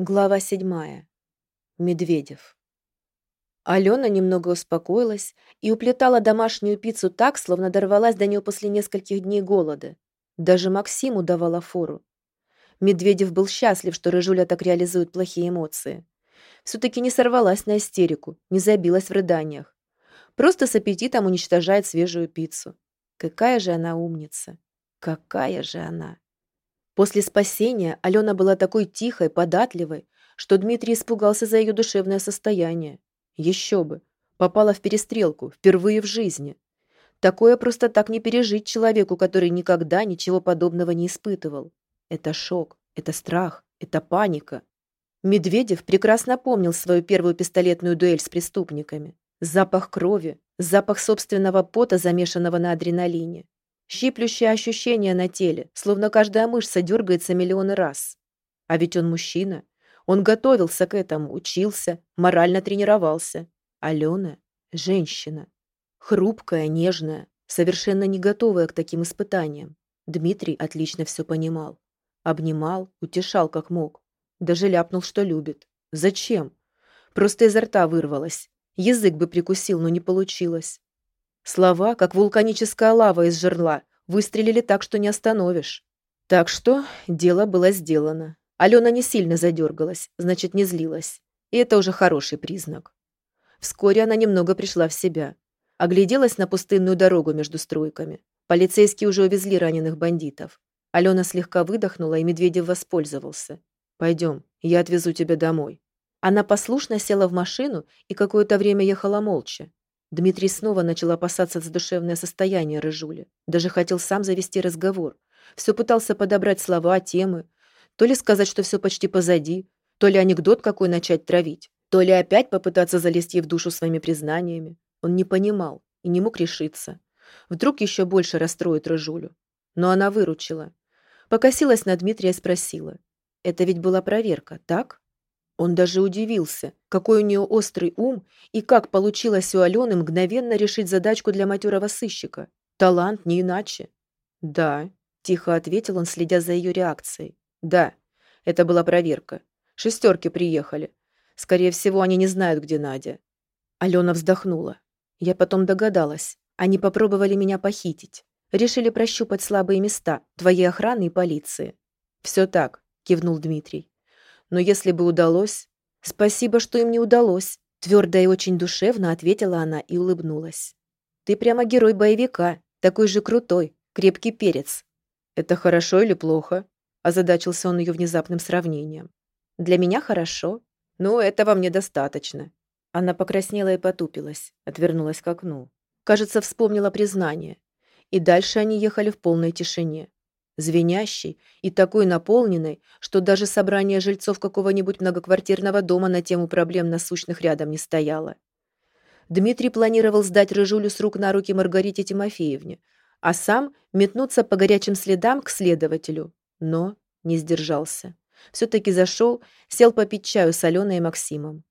Глава седьмая. Медведев. Алена немного успокоилась и уплетала домашнюю пиццу так, словно дорвалась до нее после нескольких дней голода. Даже Максиму давала фору. Медведев был счастлив, что Рыжуля так реализует плохие эмоции. Все-таки не сорвалась на истерику, не забилась в рыданиях. Просто с аппетитом уничтожает свежую пиццу. Какая же она умница! Какая же она! После спасения Алена была такой тихой, податливой, что Дмитрий испугался за ее душевное состояние. Еще бы! Попала в перестрелку, впервые в жизни. Такое просто так не пережить человеку, который никогда ничего подобного не испытывал. Это шок, это страх, это паника. Медведев прекрасно помнил свою первую пистолетную дуэль с преступниками. Запах крови, запах собственного пота, замешанного на адреналине. Щиплющее ощущение на теле, словно каждая мышца дергается миллионы раз. А ведь он мужчина. Он готовился к этому, учился, морально тренировался. Алена – женщина. Хрупкая, нежная, совершенно не готовая к таким испытаниям. Дмитрий отлично все понимал. Обнимал, утешал как мог. Даже ляпнул, что любит. Зачем? Просто изо рта вырвалось. Язык бы прикусил, но не получилось. Слова, как вулканическая лава из жерла, выстрелили так, что не остановишь. Так что дело было сделано. Алена не сильно задергалась, значит, не злилась. И это уже хороший признак. Вскоре она немного пришла в себя. Огляделась на пустынную дорогу между стройками. Полицейские уже увезли раненых бандитов. Алена слегка выдохнула, и Медведев воспользовался. «Пойдем, я отвезу тебя домой». Она послушно села в машину и какое-то время ехала молча. Дмитрий снова начал опасаться за душевное состояние Рыжули. Даже хотел сам завести разговор. Все пытался подобрать слова, темы. То ли сказать, что все почти позади, то ли анекдот какой начать травить, то ли опять попытаться залезть ей в душу своими признаниями. Он не понимал и не мог решиться. Вдруг еще больше расстроит Рыжулю. Но она выручила. Покосилась на Дмитрия и спросила. «Это ведь была проверка, так?» Он даже удивился, какой у нее острый ум и как получилось у Алены мгновенно решить задачку для матерого сыщика. Талант не иначе. «Да», – тихо ответил он, следя за ее реакцией. «Да, это была проверка. Шестерки приехали. Скорее всего, они не знают, где Надя». Алена вздохнула. Я потом догадалась. Они попробовали меня похитить. Решили прощупать слабые места твоей охраны и полиции. «Все так», – кивнул Дмитрий. Но если бы удалось... Спасибо, что им не удалось. Твердо и очень душевно ответила она и улыбнулась. Ты прямо герой боевика, такой же крутой, крепкий перец. Это хорошо или плохо? Озадачился он ее внезапным сравнением. Для меня хорошо. Ну, этого мне достаточно. Она покраснела и потупилась, отвернулась к окну. Кажется, вспомнила признание. И дальше они ехали в полной тишине звенящей и такой наполненной, что даже собрание жильцов какого-нибудь многоквартирного дома на тему проблем насущных рядом не стояло. Дмитрий планировал сдать Рыжулю с рук на руки Маргарите Тимофеевне, а сам метнуться по горячим следам к следователю, но не сдержался. Все-таки зашел, сел попить чаю с Аленой и Максимом.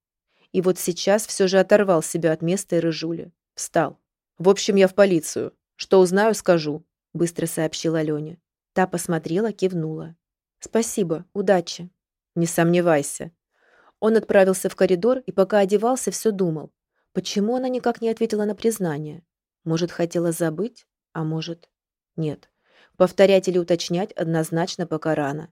И вот сейчас все же оторвал себя от места и Рыжули. Встал. «В общем, я в полицию. Что узнаю, скажу», — быстро сообщил Алене. Та посмотрела, кивнула. «Спасибо, удачи». «Не сомневайся». Он отправился в коридор и пока одевался, все думал. Почему она никак не ответила на признание? Может, хотела забыть? А может, нет. Повторять или уточнять однозначно пока рано.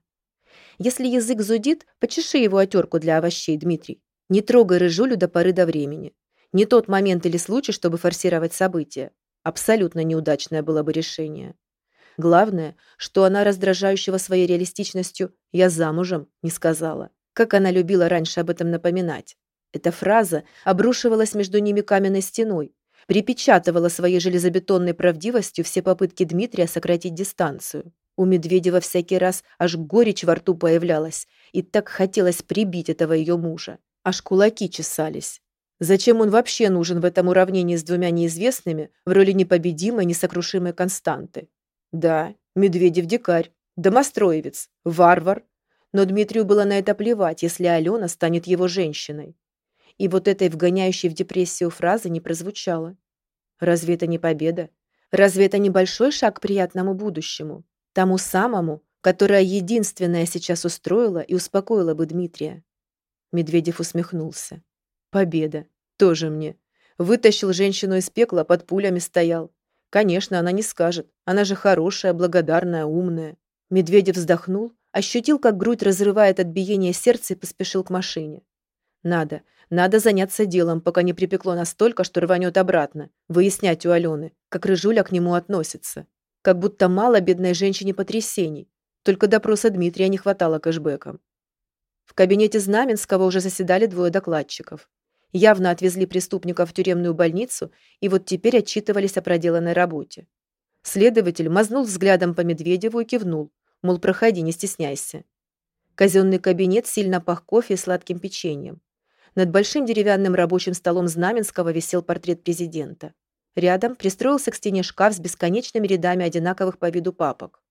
Если язык зудит, почеши его отерку для овощей, Дмитрий. Не трогай рыжулю до поры до времени. Не тот момент или случай, чтобы форсировать события. Абсолютно неудачное было бы решение. Главное, что она раздражающего своей реалистичностью «я замужем» не сказала. Как она любила раньше об этом напоминать. Эта фраза обрушивалась между ними каменной стеной, припечатывала своей железобетонной правдивостью все попытки Дмитрия сократить дистанцию. У Медведева всякий раз аж горечь во рту появлялась, и так хотелось прибить этого ее мужа. Аж кулаки чесались. Зачем он вообще нужен в этом уравнении с двумя неизвестными в роли непобедимой, несокрушимой константы? Да, Медведев дикарь, домостроевец, варвар. Но Дмитрию было на это плевать, если Алена станет его женщиной. И вот этой вгоняющей в депрессию фразы не прозвучало. Разве это не победа? Разве это не большой шаг к приятному будущему? Тому самому, которая единственная сейчас устроила и успокоила бы Дмитрия. Медведев усмехнулся. Победа. Тоже мне. Вытащил женщину из пекла, под пулями стоял. Конечно, она не скажет. Она же хорошая, благодарная, умная. Медведев вздохнул, ощутил, как грудь разрывает от биения сердца и поспешил к машине. Надо, надо заняться делом, пока не припекло настолько, что рванет обратно, выяснять у Алены, как Рыжуля к нему относится. Как будто мало бедной женщине потрясений. Только допроса Дмитрия не хватало кэшбэком. В кабинете Знаменского уже заседали двое докладчиков. Явно отвезли преступников в тюремную больницу и вот теперь отчитывались о проделанной работе. Следователь мазнул взглядом по Медведеву и кивнул, мол, проходи, не стесняйся. Казенный кабинет сильно пах кофе и сладким печеньем. Над большим деревянным рабочим столом Знаменского висел портрет президента. Рядом пристроился к стене шкаф с бесконечными рядами одинаковых по виду папок.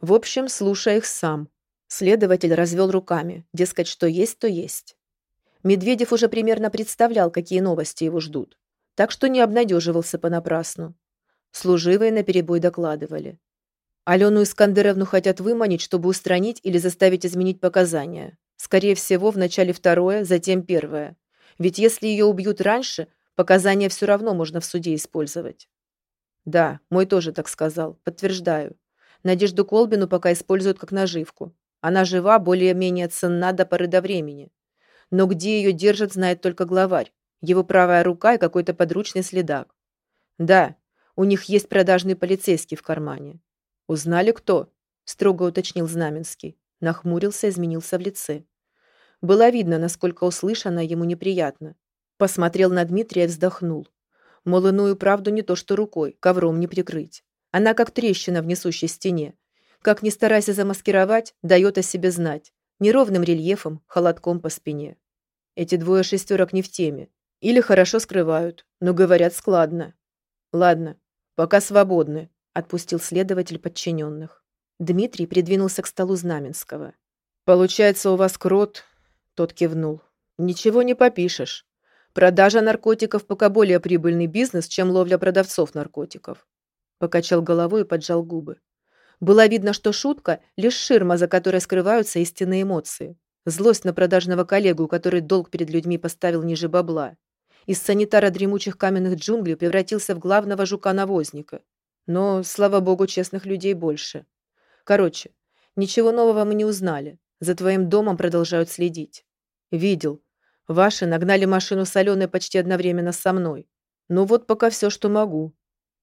В общем, слушай их сам. Следователь развел руками, дескать, что есть, то есть. Медведев уже примерно представлял, какие новости его ждут, так что не обнадеживался понапрасну. Служивые наперебой докладывали. Алену Искандеровну хотят выманить, чтобы устранить или заставить изменить показания. Скорее всего, вначале второе, затем первое. Ведь если ее убьют раньше, показания все равно можно в суде использовать. Да, мой тоже так сказал. Подтверждаю. Надежду Колбину пока используют как наживку. Она жива, более-менее ценна до поры до времени. Но где ее держат, знает только главарь. Его правая рука и какой-то подручный следак. Да, у них есть продажный полицейский в кармане. Узнали, кто? Строго уточнил Знаменский. Нахмурился, изменился в лице. Было видно, насколько услышано ему неприятно. Посмотрел на Дмитрия и вздохнул. Мол, иную правду не то что рукой, ковром не прикрыть. Она как трещина в несущей стене. Как ни старайся замаскировать, дает о себе знать. Неровным рельефом, холодком по спине. Эти двое шестерок не в теме. Или хорошо скрывают, но говорят складно. Ладно, пока свободны, отпустил следователь подчиненных. Дмитрий придвинулся к столу Знаменского. «Получается, у вас крот тот кивнул. «Ничего не попишешь. Продажа наркотиков пока более прибыльный бизнес, чем ловля продавцов наркотиков». Покачал головой и поджал губы. Было видно, что шутка – лишь ширма, за которой скрываются истинные эмоции. Злость на продажного коллегу, который долг перед людьми поставил ниже бабла. Из санитара дремучих каменных джунглей превратился в главного жука-навозника. Но, слава богу, честных людей больше. Короче, ничего нового мы не узнали. За твоим домом продолжают следить. Видел. Ваши нагнали машину соленой почти одновременно со мной. Ну вот пока все, что могу.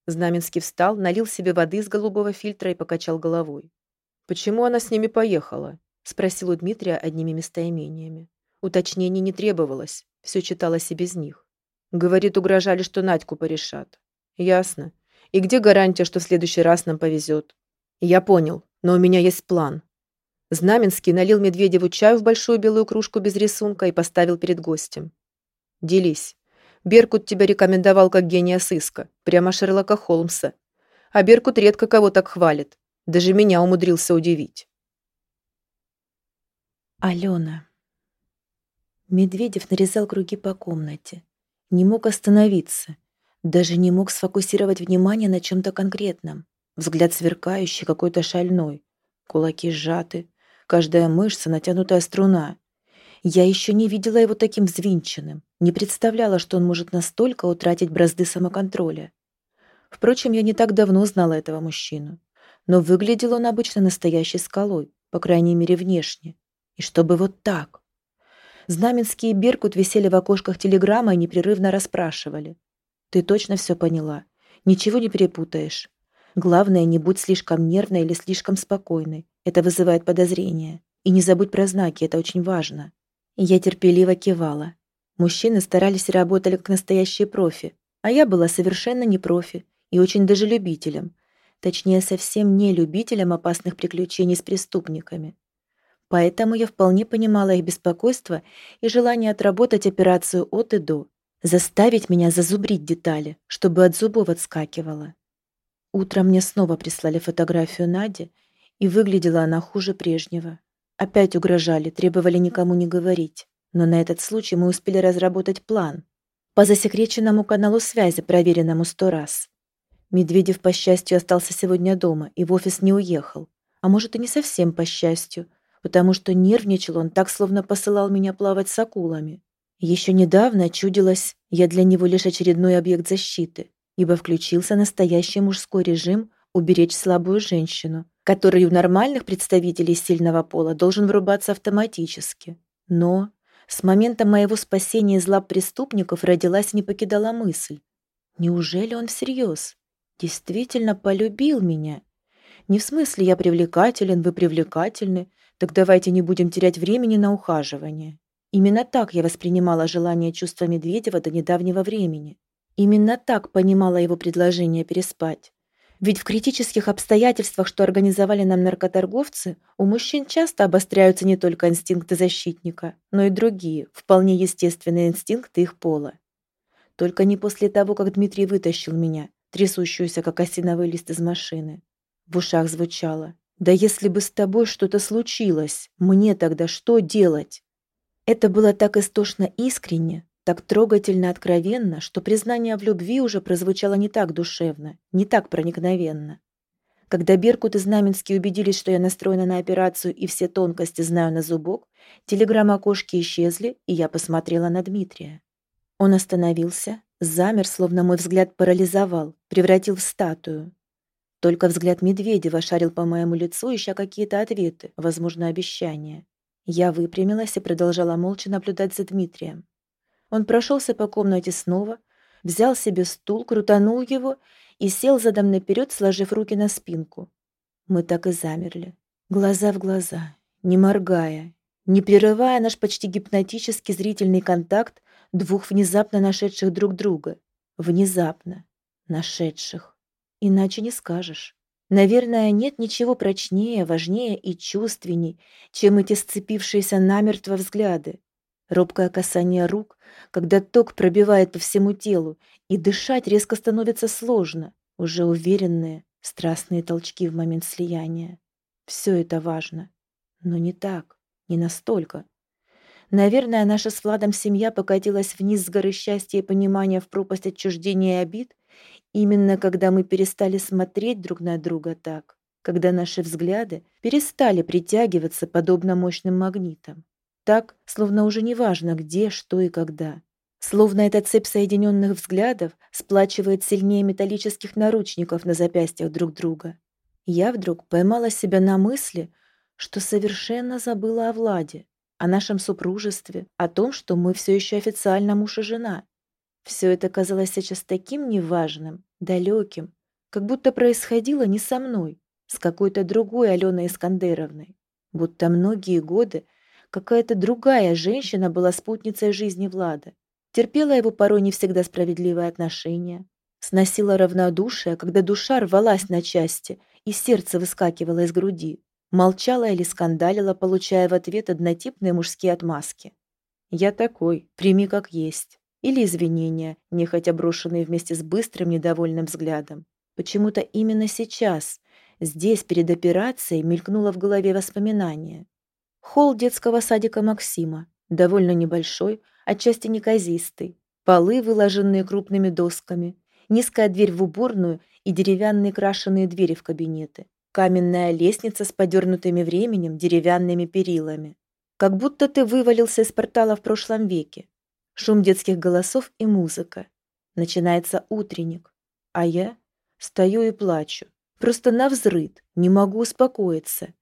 Знаменский встал, налил себе воды из голубого фильтра и покачал головой. «Почему она с ними поехала?» – спросил у Дмитрия одними местоимениями. Уточнений не требовалось, все читалось и без них. Говорит, угрожали, что Надьку порешат. Ясно. И где гарантия, что в следующий раз нам повезет? Я понял, но у меня есть план. Знаменский налил Медведеву чаю в большую белую кружку без рисунка и поставил перед гостем. «Делись. Беркут тебя рекомендовал как гения сыска, прямо Шерлока Холмса. А Беркут редко кого так хвалит. Даже меня умудрился удивить». Алена. Медведев нарезал круги по комнате. Не мог остановиться. Даже не мог сфокусировать внимание на чем-то конкретном. Взгляд сверкающий, какой-то шальной. Кулаки сжаты, каждая мышца натянутая струна. Я еще не видела его таким взвинченным, не представляла, что он может настолько утратить бразды самоконтроля. Впрочем, я не так давно знала этого мужчину, но выглядел он обычно настоящей скалой, по крайней мере, внешне. И чтобы вот так. Знаменский и Беркут висели в окошках телеграмма и непрерывно расспрашивали. «Ты точно все поняла? Ничего не перепутаешь? Главное, не будь слишком нервной или слишком спокойной. Это вызывает подозрения. И не забудь про знаки, это очень важно. Я терпеливо кивала. Мужчины старались и работали как настоящие профи, а я была совершенно не профи и очень даже любителем. Точнее, совсем не любителем опасных приключений с преступниками. Поэтому я вполне понимала их беспокойство и желание отработать операцию от и до, заставить меня зазубрить детали, чтобы от зубов отскакивало. Утром мне снова прислали фотографию Нади, и выглядела она хуже прежнего. Опять угрожали, требовали никому не говорить. Но на этот случай мы успели разработать план. По засекреченному каналу связи, проверенному сто раз. Медведев, по счастью, остался сегодня дома и в офис не уехал. А может, и не совсем по счастью, потому что нервничал он так, словно посылал меня плавать с акулами. Еще недавно чудилось, я для него лишь очередной объект защиты, ибо включился настоящий мужской режим уберечь слабую женщину, который у нормальных представителей сильного пола должен врубаться автоматически. Но с момента моего спасения из лап преступников родилась и не покидала мысль. Неужели он всерьез? Действительно полюбил меня? Не в смысле я привлекателен, вы привлекательны, так давайте не будем терять времени на ухаживание. Именно так я воспринимала желание чувства Медведева до недавнего времени. Именно так понимала его предложение переспать. Ведь в критических обстоятельствах, что организовали нам наркоторговцы, у мужчин часто обостряются не только инстинкты защитника, но и другие, вполне естественные инстинкты их пола. Только не после того, как Дмитрий вытащил меня, трясущуюся, как осиновый лист из машины. В ушах звучало. «Да если бы с тобой что-то случилось, мне тогда что делать?» Это было так истошно искренне, так трогательно откровенно, что признание в любви уже прозвучало не так душевно, не так проникновенно. Когда Беркут и Знаменский убедились, что я настроена на операцию и все тонкости знаю на зубок, телеграмма окошки исчезли, и я посмотрела на Дмитрия. Он остановился, замер, словно мой взгляд парализовал, превратил в статую. Только взгляд Медведева шарил по моему лицу, ища какие-то ответы, возможно, обещания. Я выпрямилась и продолжала молча наблюдать за Дмитрием. Он прошелся по комнате снова, взял себе стул, крутанул его и сел задом наперед, сложив руки на спинку. Мы так и замерли, глаза в глаза, не моргая, не прерывая наш почти гипнотический зрительный контакт двух внезапно нашедших друг друга. Внезапно нашедших. Иначе не скажешь. Наверное, нет ничего прочнее, важнее и чувственней, чем эти сцепившиеся намертво взгляды. Робкое касание рук, когда ток пробивает по всему телу, и дышать резко становится сложно, уже уверенные, страстные толчки в момент слияния. Все это важно. Но не так, не настолько. Наверное, наша с Владом семья покатилась вниз с горы счастья и понимания в пропасть отчуждения и обид, Именно когда мы перестали смотреть друг на друга так, когда наши взгляды перестали притягиваться подобно мощным магнитам. Так, словно уже не важно где, что и когда. Словно эта цепь соединенных взглядов сплачивает сильнее металлических наручников на запястьях друг друга. Я вдруг поймала себя на мысли, что совершенно забыла о Владе, о нашем супружестве, о том, что мы все еще официально муж и жена. Все это казалось сейчас таким неважным, далеким, как будто происходило не со мной, с какой-то другой Аленой Искандеровной. Будто многие годы какая-то другая женщина была спутницей жизни Влада, терпела его порой не всегда справедливые отношения, сносила равнодушие, когда душа рвалась на части и сердце выскакивало из груди, молчала или скандалила, получая в ответ однотипные мужские отмазки. «Я такой, прими как есть» или извинения, нехотя брошенные вместе с быстрым недовольным взглядом. Почему-то именно сейчас, здесь, перед операцией, мелькнуло в голове воспоминание. Холл детского садика Максима, довольно небольшой, отчасти неказистый, полы, выложенные крупными досками, низкая дверь в уборную и деревянные крашеные двери в кабинеты, каменная лестница с подернутыми временем деревянными перилами. Как будто ты вывалился из портала в прошлом веке, Шум детских голосов и музыка. Начинается утренник. А я стою и плачу. Просто навзрыд, не могу успокоиться.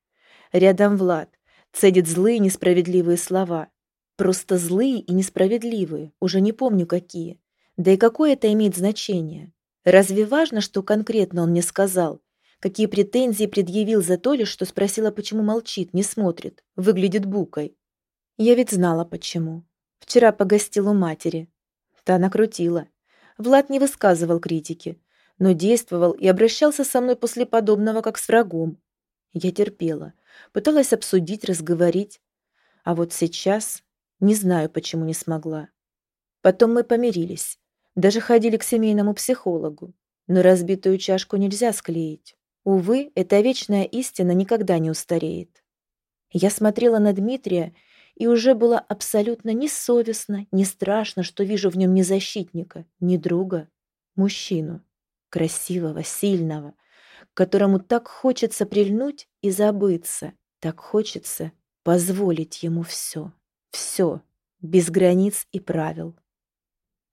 Рядом Влад. Цедит злые несправедливые слова. Просто злые и несправедливые, уже не помню какие. Да и какое это имеет значение? Разве важно, что конкретно он мне сказал? Какие претензии предъявил за то лишь, что спросила, почему молчит, не смотрит, выглядит букой? Я ведь знала, почему. Вчера погостил у матери. Та накрутила. Влад не высказывал критики, но действовал и обращался со мной после подобного, как с врагом. Я терпела, пыталась обсудить, разговорить. А вот сейчас не знаю, почему не смогла. Потом мы помирились. Даже ходили к семейному психологу. Но разбитую чашку нельзя склеить. Увы, эта вечная истина никогда не устареет. Я смотрела на Дмитрия и уже было абсолютно не совестно, не страшно, что вижу в нем не защитника, не друга, мужчину, красивого, сильного, которому так хочется прильнуть и забыться, так хочется позволить ему все, все, без границ и правил.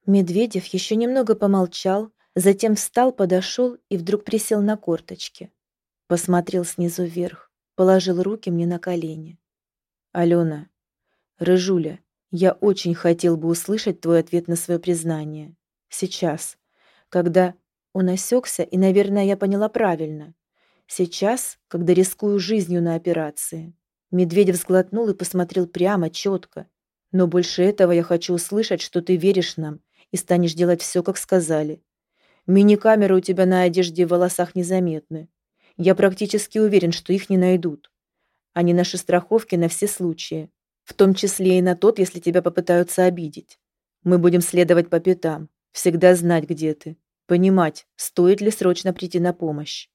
Медведев еще немного помолчал, затем встал, подошел и вдруг присел на корточки. Посмотрел снизу вверх, положил руки мне на колени. «Алена, Рыжуля, я очень хотел бы услышать твой ответ на свое признание. Сейчас, когда он осекся, и, наверное, я поняла правильно. Сейчас, когда рискую жизнью на операции. Медведев сглотнул и посмотрел прямо, четко. Но больше этого я хочу услышать, что ты веришь нам и станешь делать все, как сказали. Мини-камеры у тебя на одежде и волосах незаметны. Я практически уверен, что их не найдут. Они наши страховки на все случаи, в том числе и на тот, если тебя попытаются обидеть. Мы будем следовать по пятам, всегда знать, где ты, понимать, стоит ли срочно прийти на помощь.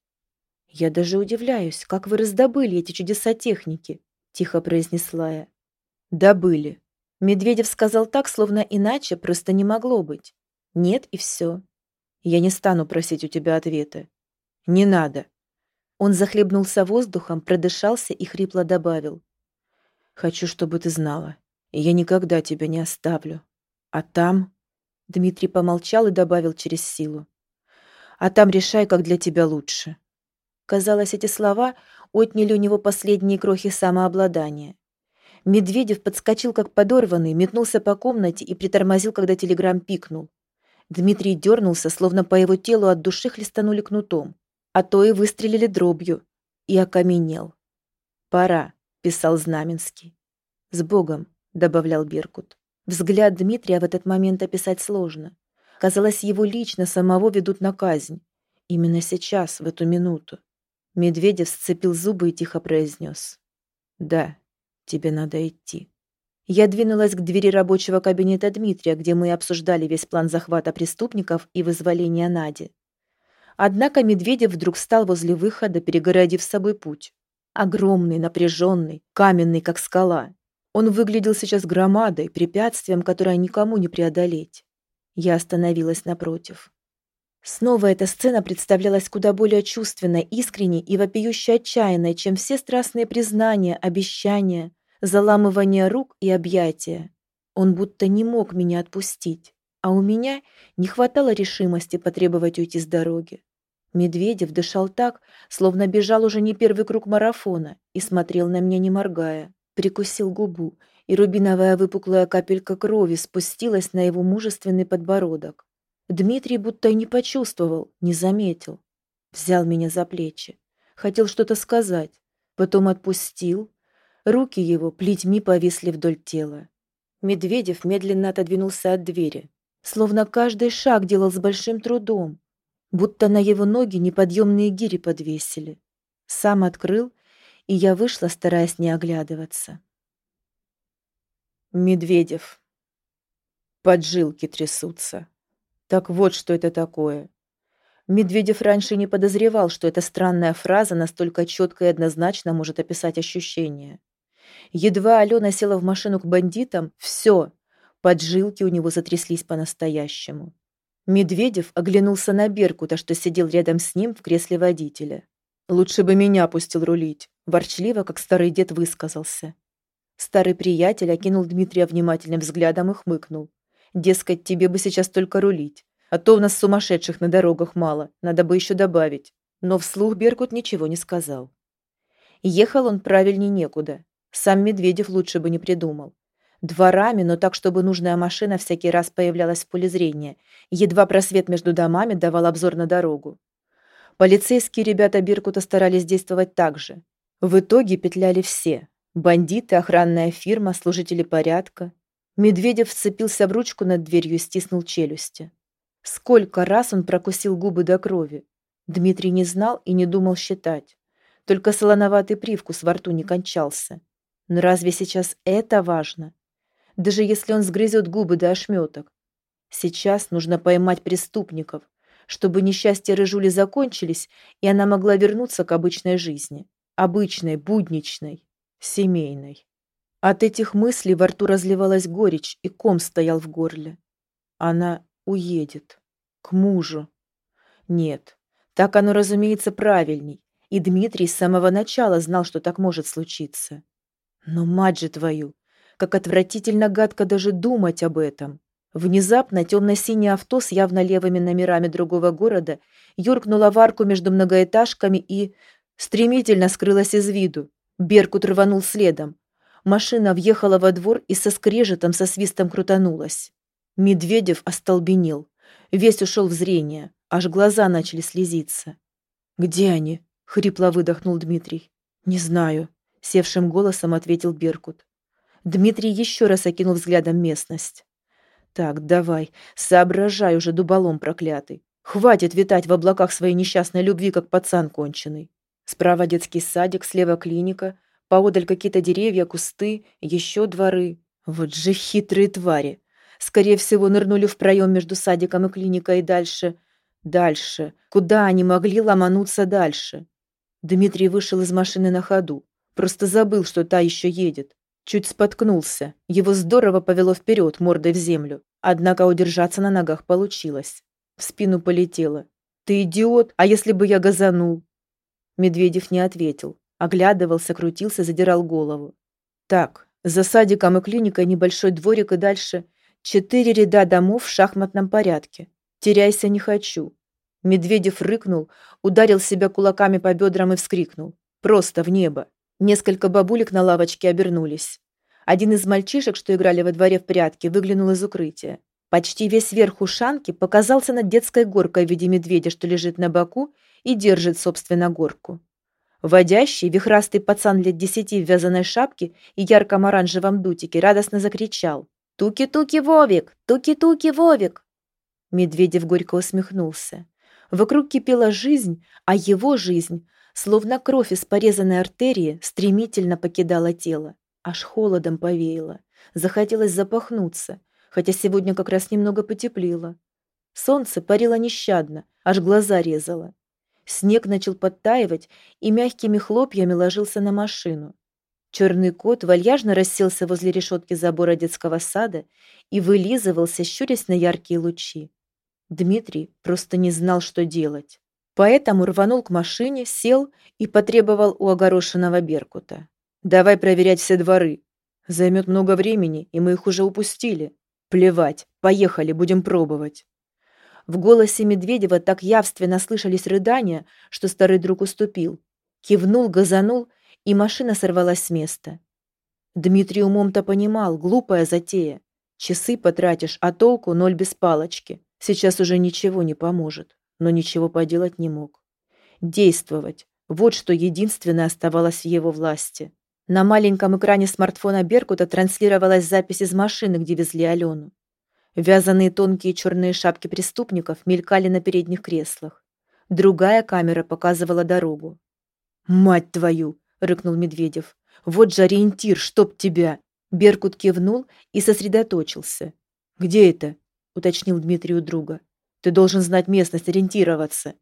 Я даже удивляюсь, как вы раздобыли эти чудеса техники, тихо произнесла я. Добыли. Медведев сказал так, словно иначе просто не могло быть. Нет и все. Я не стану просить у тебя ответа. Не надо. Он захлебнулся воздухом, продышался и хрипло добавил. «Хочу, чтобы ты знала. Я никогда тебя не оставлю. А там...» Дмитрий помолчал и добавил через силу. «А там решай, как для тебя лучше». Казалось, эти слова отняли у него последние крохи самообладания. Медведев подскочил как подорванный, метнулся по комнате и притормозил, когда телеграмм пикнул. Дмитрий дернулся, словно по его телу от души хлестанули кнутом а то и выстрелили дробью, и окаменел. «Пора», — писал Знаменский. «С Богом», — добавлял Беркут. Взгляд Дмитрия в этот момент описать сложно. Казалось, его лично самого ведут на казнь. Именно сейчас, в эту минуту. Медведев сцепил зубы и тихо произнес. «Да, тебе надо идти». Я двинулась к двери рабочего кабинета Дмитрия, где мы обсуждали весь план захвата преступников и вызволения Нади. Однако Медведев вдруг встал возле выхода, перегородив с собой путь. Огромный, напряженный, каменный, как скала. Он выглядел сейчас громадой, препятствием, которое никому не преодолеть. Я остановилась напротив. Снова эта сцена представлялась куда более чувственной, искренней и вопиюще отчаянной, чем все страстные признания, обещания, заламывание рук и объятия. Он будто не мог меня отпустить а у меня не хватало решимости потребовать уйти с дороги. Медведев дышал так, словно бежал уже не первый круг марафона и смотрел на меня не моргая. Прикусил губу, и рубиновая выпуклая капелька крови спустилась на его мужественный подбородок. Дмитрий будто и не почувствовал, не заметил. Взял меня за плечи. Хотел что-то сказать, потом отпустил. Руки его плетьми повисли вдоль тела. Медведев медленно отодвинулся от двери, словно каждый шаг делал с большим трудом, будто на его ноги неподъемные гири подвесили. Сам открыл, и я вышла, стараясь не оглядываться. Медведев. Поджилки трясутся. Так вот, что это такое. Медведев раньше не подозревал, что эта странная фраза настолько четко и однозначно может описать ощущения. Едва Алена села в машину к бандитам, все, Поджилки у него затряслись по-настоящему. Медведев оглянулся на Беркута, что сидел рядом с ним в кресле водителя. «Лучше бы меня пустил рулить», – ворчливо, как старый дед высказался. Старый приятель окинул Дмитрия внимательным взглядом и хмыкнул. «Дескать, тебе бы сейчас только рулить, а то у нас сумасшедших на дорогах мало, надо бы еще добавить». Но вслух Беркут ничего не сказал. Ехал он правильней некуда. Сам Медведев лучше бы не придумал. Дворами, но так, чтобы нужная машина всякий раз появлялась в поле зрения. Едва просвет между домами давал обзор на дорогу. Полицейские ребята Биркута старались действовать так же. В итоге петляли все. Бандиты, охранная фирма, служители порядка. Медведев вцепился в ручку над дверью и стиснул челюсти. Сколько раз он прокусил губы до крови. Дмитрий не знал и не думал считать. Только солоноватый привкус во рту не кончался. Но разве сейчас это важно? даже если он сгрызет губы до ошметок. Сейчас нужно поймать преступников, чтобы несчастья Рыжули закончились, и она могла вернуться к обычной жизни. Обычной, будничной, семейной. От этих мыслей во рту разливалась горечь, и ком стоял в горле. Она уедет. К мужу. Нет, Так оно, разумеется, правильней. И Дмитрий с самого начала знал, что так может случиться. Но, мать же твою, как отвратительно гадко даже думать об этом. Внезапно темно-синее авто с явно левыми номерами другого города юркнуло в арку между многоэтажками и стремительно скрылось из виду. Беркут рванул следом. Машина въехала во двор и со скрежетом, со свистом крутанулась. Медведев остолбенел. Весь ушел в зрение, аж глаза начали слезиться. «Где они?» — хрипло выдохнул Дмитрий. «Не знаю», — севшим голосом ответил Беркут. Дмитрий еще раз окинул взглядом местность. Так, давай, соображай уже, дуболом проклятый. Хватит витать в облаках своей несчастной любви, как пацан конченый. Справа детский садик, слева клиника, поодаль какие-то деревья, кусты, еще дворы. Вот же хитрые твари. Скорее всего, нырнули в проем между садиком и клиникой и дальше. Дальше. Куда они могли ломануться дальше? Дмитрий вышел из машины на ходу. Просто забыл, что та еще едет. Чуть споткнулся. Его здорово повело вперед, мордой в землю. Однако удержаться на ногах получилось. В спину полетело. «Ты идиот! А если бы я газанул?» Медведев не ответил. Оглядывался, крутился, задирал голову. «Так, за садиком и клиникой небольшой дворик и дальше четыре ряда домов в шахматном порядке. Теряйся не хочу». Медведев рыкнул, ударил себя кулаками по бедрам и вскрикнул. Просто в небо. Несколько бабулек на лавочке обернулись. Один из мальчишек, что играли во дворе в прятки, выглянул из укрытия. Почти весь верх ушанки показался над детской горкой в виде медведя, что лежит на боку и держит, собственно, горку. Водящий, вихрастый пацан лет десяти в вязаной шапке и ярком оранжевом дутике радостно закричал. «Туки-туки, Вовик! Туки-туки, Вовик!» Медведев горько усмехнулся. Вокруг кипела жизнь, а его жизнь Словно кровь из порезанной артерии стремительно покидала тело. Аж холодом повеяло. Захотелось запахнуться, хотя сегодня как раз немного потеплело. Солнце парило нещадно, аж глаза резало. Снег начал подтаивать и мягкими хлопьями ложился на машину. Черный кот вальяжно расселся возле решетки забора детского сада и вылизывался, щурясь на яркие лучи. Дмитрий просто не знал, что делать. Поэтому рванул к машине, сел и потребовал у огорошенного Беркута. «Давай проверять все дворы. Займет много времени, и мы их уже упустили. Плевать, поехали, будем пробовать». В голосе Медведева так явственно слышались рыдания, что старый друг уступил. Кивнул, газанул, и машина сорвалась с места. Дмитрий умом-то понимал, глупая затея. Часы потратишь, а толку ноль без палочки. Сейчас уже ничего не поможет но ничего поделать не мог. Действовать. Вот что единственное оставалось в его власти. На маленьком экране смартфона Беркута транслировалась запись из машины, где везли Алену. Вязаные тонкие черные шапки преступников мелькали на передних креслах. Другая камера показывала дорогу. «Мать твою!» — рыкнул Медведев. «Вот же ориентир, чтоб тебя!» Беркут кивнул и сосредоточился. «Где это?» — уточнил Дмитрий у друга. Ты должен знать местность, ориентироваться.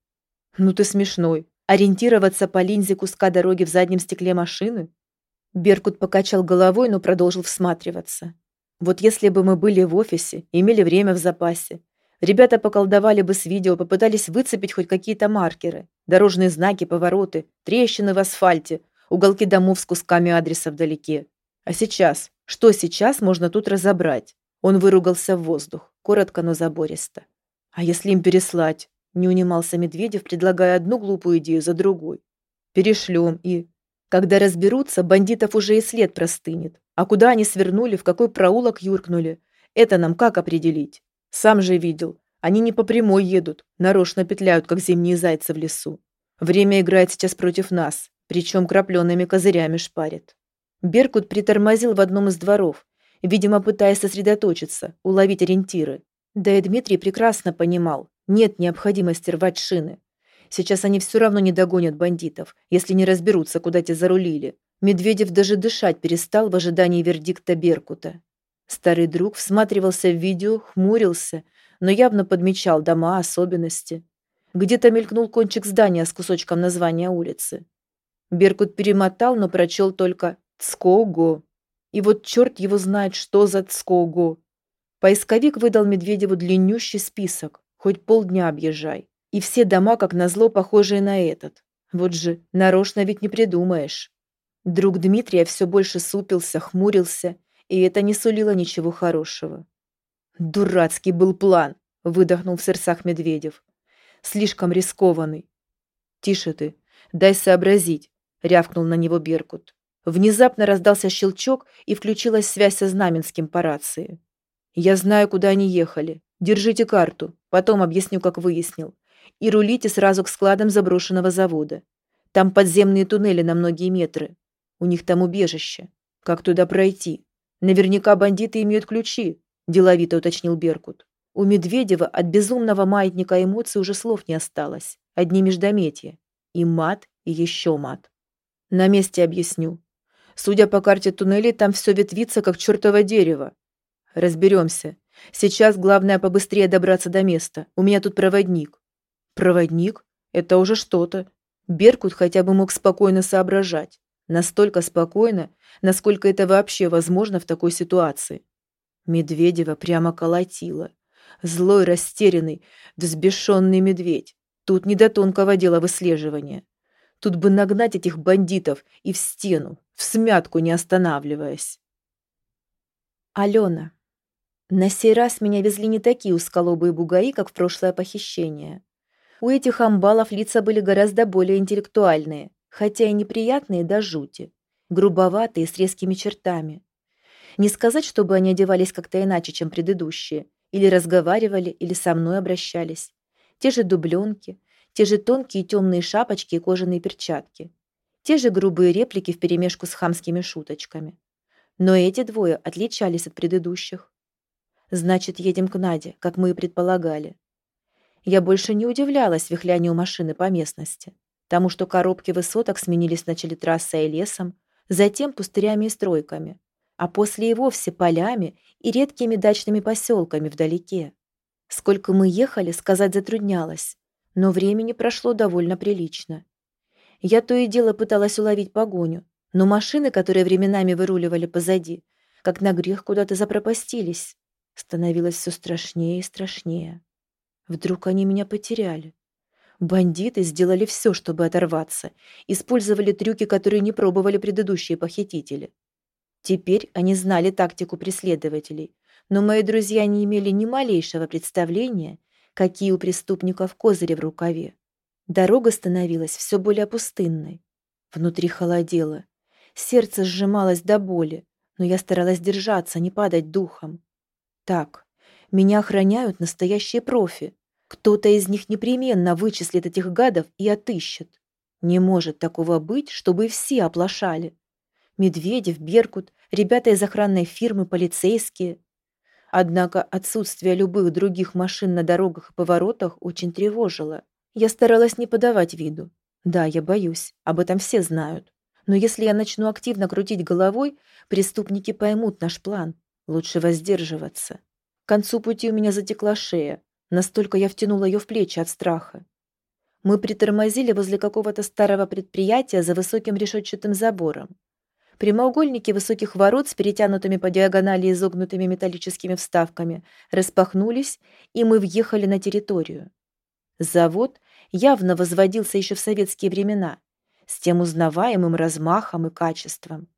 Ну ты смешной. Ориентироваться по линзе куска дороги в заднем стекле машины? Беркут покачал головой, но продолжил всматриваться. Вот если бы мы были в офисе, имели время в запасе, ребята поколдовали бы с видео, попытались выцепить хоть какие-то маркеры, дорожные знаки, повороты, трещины в асфальте, уголки домов с кусками адреса вдалеке. А сейчас? Что сейчас можно тут разобрать? Он выругался в воздух, коротко, но забористо. А если им переслать? Не унимался Медведев, предлагая одну глупую идею за другой. Перешлем и... Когда разберутся, бандитов уже и след простынет. А куда они свернули, в какой проулок юркнули? Это нам как определить? Сам же видел. Они не по прямой едут, нарочно петляют, как зимние зайцы в лесу. Время играет сейчас против нас, причем крапленными козырями шпарит. Беркут притормозил в одном из дворов, видимо, пытаясь сосредоточиться, уловить ориентиры. Да и Дмитрий прекрасно понимал, нет необходимости рвать шины. Сейчас они все равно не догонят бандитов, если не разберутся, куда те зарулили. Медведев даже дышать перестал в ожидании вердикта Беркута. Старый друг всматривался в видео, хмурился, но явно подмечал дома, особенности. Где-то мелькнул кончик здания с кусочком названия улицы. Беркут перемотал, но прочел только «Цкого». И вот черт его знает, что за Цкого. Поисковик выдал Медведеву длиннющий список, хоть полдня объезжай. И все дома, как назло, похожие на этот. Вот же, нарочно ведь не придумаешь. Друг Дмитрия все больше супился, хмурился, и это не сулило ничего хорошего. «Дурацкий был план!» — выдохнул в сердцах Медведев. «Слишком рискованный». «Тише ты, дай сообразить», — рявкнул на него Беркут. Внезапно раздался щелчок, и включилась связь со Знаменским по рации. «Я знаю, куда они ехали. Держите карту, потом объясню, как выяснил и рулите сразу к складам заброшенного завода. Там подземные туннели на многие метры. У них там убежище. Как туда пройти? Наверняка бандиты имеют ключи, деловито уточнил Беркут. У Медведева от безумного маятника эмоций уже слов не осталось. Одни междометия. И мат, и еще мат. На месте объясню. Судя по карте туннелей, там все ветвится, как чертово дерево. Разберемся. Сейчас главное побыстрее добраться до места. У меня тут проводник. Проводник? Это уже что-то. Беркут хотя бы мог спокойно соображать. Настолько спокойно, насколько это вообще возможно в такой ситуации. Медведева прямо колотила. Злой, растерянный, взбешенный медведь. Тут не до тонкого дела выслеживания. Тут бы нагнать этих бандитов и в стену, в смятку не останавливаясь. Алена. На сей раз меня везли не такие усколобые бугаи, как в прошлое похищение. У этих амбалов лица были гораздо более интеллектуальные, хотя и неприятные до жути, грубоватые, с резкими чертами. Не сказать, чтобы они одевались как-то иначе, чем предыдущие, или разговаривали, или со мной обращались. Те же дубленки, те же тонкие темные шапочки и кожаные перчатки, те же грубые реплики вперемешку с хамскими шуточками. Но эти двое отличались от предыдущих. Значит, едем к Наде, как мы и предполагали. Я больше не удивлялась вихлянию машины по местности, тому, что коробки высоток сменились вначале трассой и лесом, затем пустырями и стройками, а после и вовсе полями и редкими дачными поселками вдалеке. Сколько мы ехали, сказать затруднялось, но времени прошло довольно прилично. Я то и дело пыталась уловить погоню, но машины, которые временами выруливали позади, как на грех куда-то запропастились. Становилось все страшнее и страшнее. Вдруг они меня потеряли. Бандиты сделали все, чтобы оторваться, использовали трюки, которые не пробовали предыдущие похитители. Теперь они знали тактику преследователей, но мои друзья не имели ни малейшего представления, какие у преступников козыри в рукаве. Дорога становилась все более пустынной. Внутри холодело. Сердце сжималось до боли, но я старалась держаться, не падать духом. Так, меня охраняют настоящие профи. Кто-то из них непременно вычислит этих гадов и отыщет. Не может такого быть, чтобы все оплошали. Медведев, Беркут, ребята из охранной фирмы, полицейские. Однако отсутствие любых других машин на дорогах и поворотах очень тревожило. Я старалась не подавать виду. Да, я боюсь, об этом все знают. Но если я начну активно крутить головой, преступники поймут наш план. Лучше воздерживаться. К концу пути у меня затекла шея. Настолько я втянула ее в плечи от страха. Мы притормозили возле какого-то старого предприятия за высоким решетчатым забором. Прямоугольники высоких ворот с перетянутыми по диагонали изогнутыми металлическими вставками распахнулись, и мы въехали на территорию. Завод явно возводился еще в советские времена, с тем узнаваемым размахом и качеством.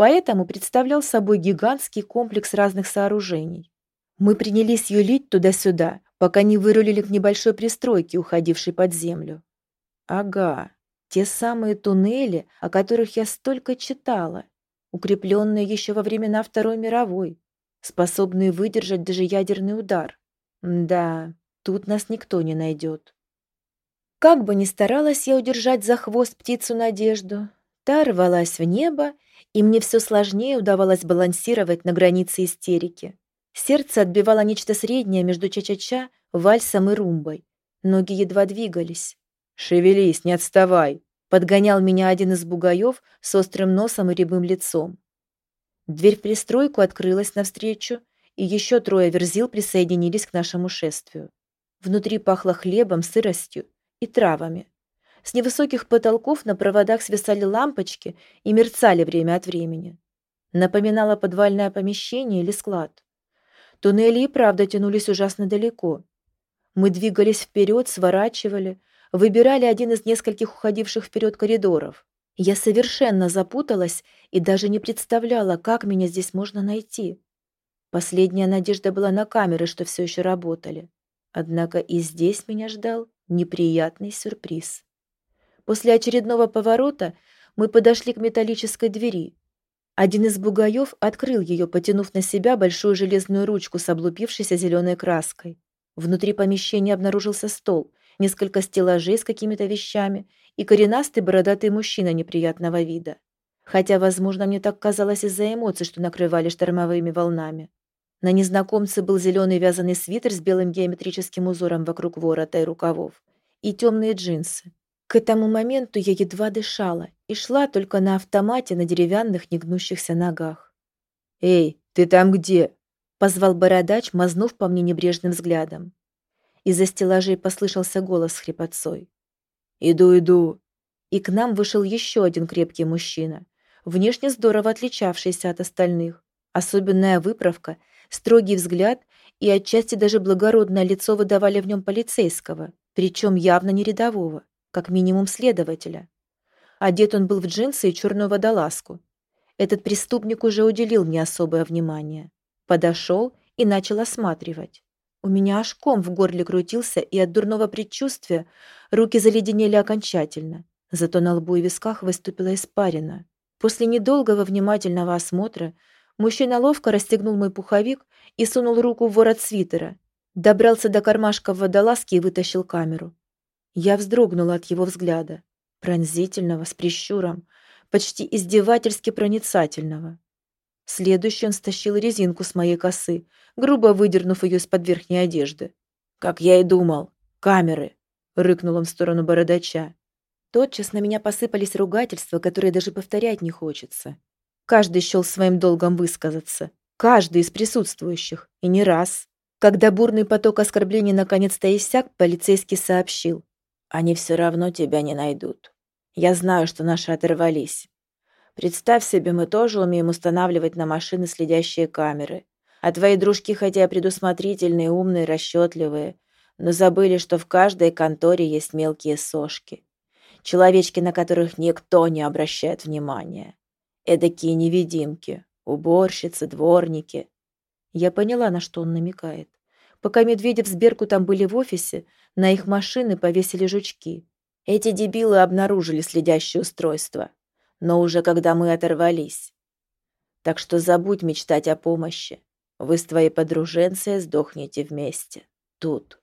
Поэтому представлял собой гигантский комплекс разных сооружений. Мы принялись юлить туда-сюда, пока не вырулили к небольшой пристройке, уходившей под землю. Ага, те самые туннели, о которых я столько читала, укрепленные еще во времена Второй мировой, способные выдержать даже ядерный удар. Да, тут нас никто не найдет. Как бы ни старалась я удержать за хвост птицу Надежду, та рвалась в небо, и мне все сложнее удавалось балансировать на границе истерики. Сердце отбивало нечто среднее между ча-ча-ча, вальсом и румбой. Ноги едва двигались. «Шевелись, не отставай!» Подгонял меня один из бугаев с острым носом и рябым лицом. Дверь в пристройку открылась навстречу, и еще трое верзил присоединились к нашему шествию. Внутри пахло хлебом, сыростью и травами. С невысоких потолков на проводах свисали лампочки и мерцали время от времени. Напоминало подвальное помещение или склад. Туннели и правда тянулись ужасно далеко. Мы двигались вперед, сворачивали, выбирали один из нескольких уходивших вперед коридоров. Я совершенно запуталась и даже не представляла, как меня здесь можно найти. Последняя надежда была на камеры, что все еще работали. Однако и здесь меня ждал неприятный сюрприз. После очередного поворота мы подошли к металлической двери. Один из бугаев открыл ее, потянув на себя большую железную ручку с облупившейся зеленой краской. Внутри помещения обнаружился стол, несколько стеллажей с какими-то вещами и коренастый бородатый мужчина неприятного вида. Хотя, возможно, мне так казалось из-за эмоций, что накрывали штормовыми волнами. На незнакомце был зеленый вязаный свитер с белым геометрическим узором вокруг ворота и рукавов и темные джинсы. К этому моменту я едва дышала и шла только на автомате на деревянных негнущихся ногах. «Эй, ты там где?» — позвал бородач, мазнув по мне небрежным взглядом. Из-за стеллажей послышался голос с хрипотцой. «Иду, иду!» И к нам вышел еще один крепкий мужчина, внешне здорово отличавшийся от остальных. Особенная выправка, строгий взгляд и отчасти даже благородное лицо выдавали в нем полицейского, причем явно не рядового как минимум следователя. Одет он был в джинсы и черную водолазку. Этот преступник уже уделил мне особое внимание. Подошел и начал осматривать. У меня аж ком в горле крутился, и от дурного предчувствия руки заледенели окончательно. Зато на лбу и висках выступила испарина. После недолгого внимательного осмотра мужчина ловко расстегнул мой пуховик и сунул руку в ворот свитера. Добрался до кармашка в водолазке и вытащил камеру. Я вздрогнула от его взгляда, пронзительного, с прищуром, почти издевательски проницательного. Следующий он стащил резинку с моей косы, грубо выдернув ее из-под верхней одежды. «Как я и думал! Камеры!» — рыкнул он в сторону бородача. Тотчас на меня посыпались ругательства, которые даже повторять не хочется. Каждый счел своим долгом высказаться. Каждый из присутствующих. И не раз. Когда бурный поток оскорблений наконец-то иссяк, полицейский сообщил. Они все равно тебя не найдут. Я знаю, что наши оторвались. Представь себе, мы тоже умеем устанавливать на машины следящие камеры. А твои дружки хотя предусмотрительные, умные, расчетливые, но забыли, что в каждой конторе есть мелкие сошки. Человечки, на которых никто не обращает внимания. Эдакие невидимки, уборщицы, дворники. Я поняла, на что он намекает. Пока Медведев с Беркутом были в офисе, на их машины повесили жучки. Эти дебилы обнаружили следящее устройство. Но уже когда мы оторвались. Так что забудь мечтать о помощи. Вы с твоей подруженцей сдохнете вместе. Тут.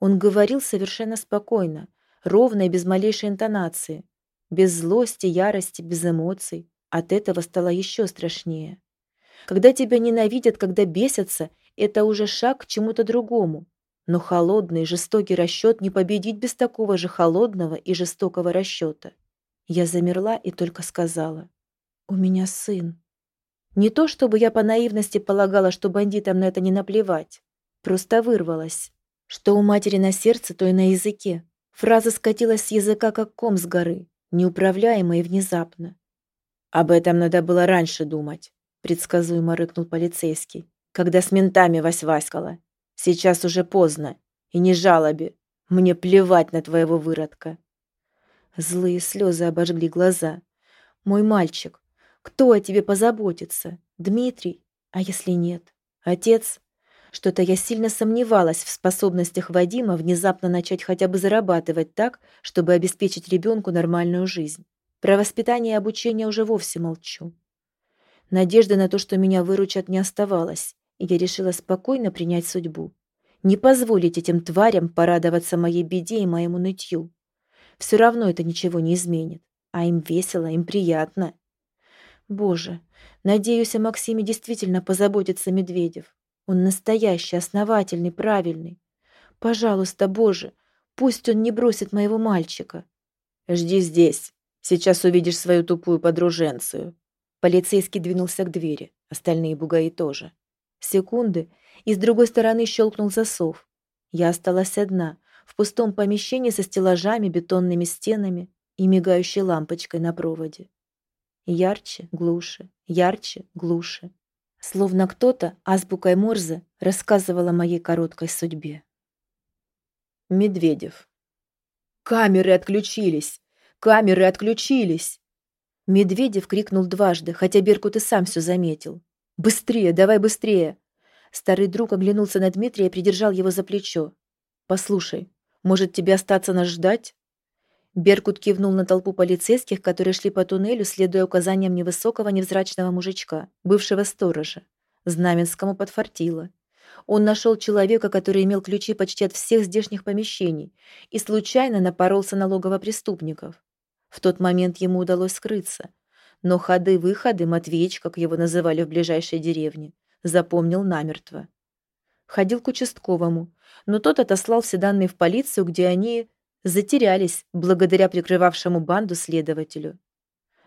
Он говорил совершенно спокойно, ровно и без малейшей интонации. Без злости, ярости, без эмоций. От этого стало еще страшнее. Когда тебя ненавидят, когда бесятся, это уже шаг к чему-то другому. Но холодный, жестокий расчет не победить без такого же холодного и жестокого расчета. Я замерла и только сказала. «У меня сын». Не то, чтобы я по наивности полагала, что бандитам на это не наплевать. Просто вырвалась. Что у матери на сердце, то и на языке. Фраза скатилась с языка, как ком с горы, неуправляемо и внезапно. «Об этом надо было раньше думать», — предсказуемо рыкнул полицейский когда с ментами вась-васькала. Сейчас уже поздно. И не жалоби. Мне плевать на твоего выродка. Злые слезы обожгли глаза. Мой мальчик, кто о тебе позаботится? Дмитрий? А если нет? Отец? Что-то я сильно сомневалась в способностях Вадима внезапно начать хотя бы зарабатывать так, чтобы обеспечить ребенку нормальную жизнь. Про воспитание и обучение уже вовсе молчу. Надежды на то, что меня выручат, не оставалось я решила спокойно принять судьбу. Не позволить этим тварям порадоваться моей беде и моему нытью. Все равно это ничего не изменит. А им весело, им приятно. Боже, надеюсь, о Максиме действительно позаботится Медведев. Он настоящий, основательный, правильный. Пожалуйста, Боже, пусть он не бросит моего мальчика. Жди здесь. Сейчас увидишь свою тупую подруженцию. Полицейский двинулся к двери, остальные бугаи тоже. Секунды, и с другой стороны щелкнул засов. Я осталась одна, в пустом помещении со стеллажами, бетонными стенами и мигающей лампочкой на проводе. Ярче, глуше, ярче, глуше. Словно кто-то азбукой Морзе рассказывал о моей короткой судьбе. Медведев. «Камеры отключились! Камеры отключились!» Медведев крикнул дважды, хотя Беркут и сам все заметил. «Быстрее, давай быстрее!» Старый друг оглянулся на Дмитрия и придержал его за плечо. «Послушай, может, тебе остаться нас ждать?» Беркут кивнул на толпу полицейских, которые шли по туннелю, следуя указаниям невысокого невзрачного мужичка, бывшего сторожа. Знаменскому подфартило. Он нашел человека, который имел ключи почти от всех здешних помещений, и случайно напоролся на логово преступников. В тот момент ему удалось скрыться. Но ходы-выходы Матвеич, как его называли в ближайшей деревне, запомнил намертво. Ходил к участковому, но тот отослал все данные в полицию, где они затерялись благодаря прикрывавшему банду следователю.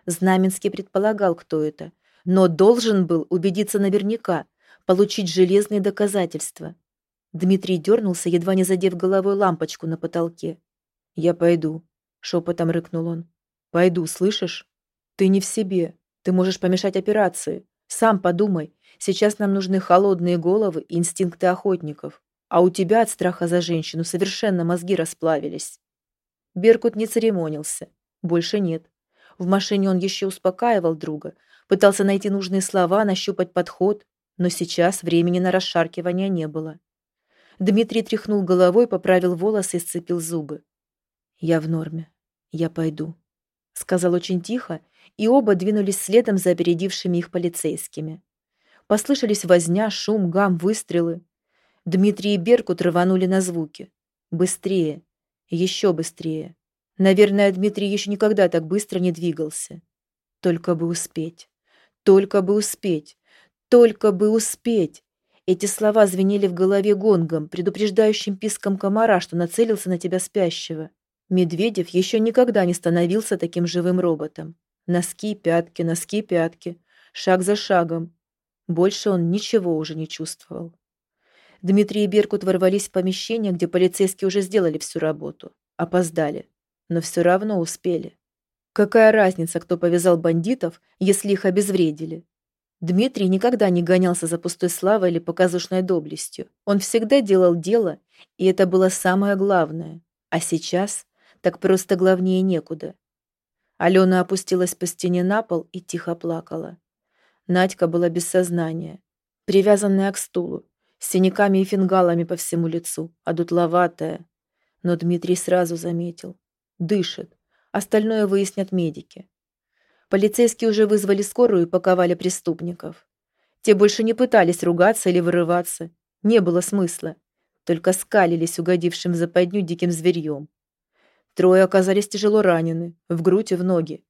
Знаменский предполагал, кто это, но должен был убедиться наверняка, получить железные доказательства. Дмитрий дернулся, едва не задев головой лампочку на потолке. «Я пойду», — шепотом рыкнул он. «Пойду, слышишь? Ты не в себе. Ты можешь помешать операции. Сам подумай. Сейчас нам нужны холодные головы и инстинкты охотников. А у тебя от страха за женщину совершенно мозги расплавились». Беркут не церемонился. Больше нет. В машине он еще успокаивал друга, пытался найти нужные слова, нащупать подход, но сейчас времени на расшаркивание не было. Дмитрий тряхнул головой, поправил волосы и сцепил зубы. «Я в норме. Я пойду», — сказал очень тихо, и оба двинулись следом за опередившими их полицейскими. Послышались возня, шум, гам, выстрелы. Дмитрий и Беркут рванули на звуки. Быстрее, еще быстрее. Наверное, Дмитрий еще никогда так быстро не двигался. Только бы успеть. Только бы успеть. Только бы успеть. Эти слова звенели в голове гонгом, предупреждающим писком комара, что нацелился на тебя спящего. Медведев еще никогда не становился таким живым роботом. Носки, пятки, носки, пятки. Шаг за шагом. Больше он ничего уже не чувствовал. Дмитрий и Беркут ворвались в помещение, где полицейские уже сделали всю работу. Опоздали. Но все равно успели. Какая разница, кто повязал бандитов, если их обезвредили? Дмитрий никогда не гонялся за пустой славой или показушной доблестью. Он всегда делал дело, и это было самое главное. А сейчас так просто главнее некуда. Алена опустилась по стене на пол и тихо плакала. Надька была без сознания, привязанная к стулу, с синяками и фингалами по всему лицу, а дутловатая. Но Дмитрий сразу заметил. Дышит. Остальное выяснят медики. Полицейские уже вызвали скорую и паковали преступников. Те больше не пытались ругаться или вырываться. Не было смысла. Только скалились угодившим в западню диким зверьем. Трое оказались тяжело ранены, в грудь и в ноги.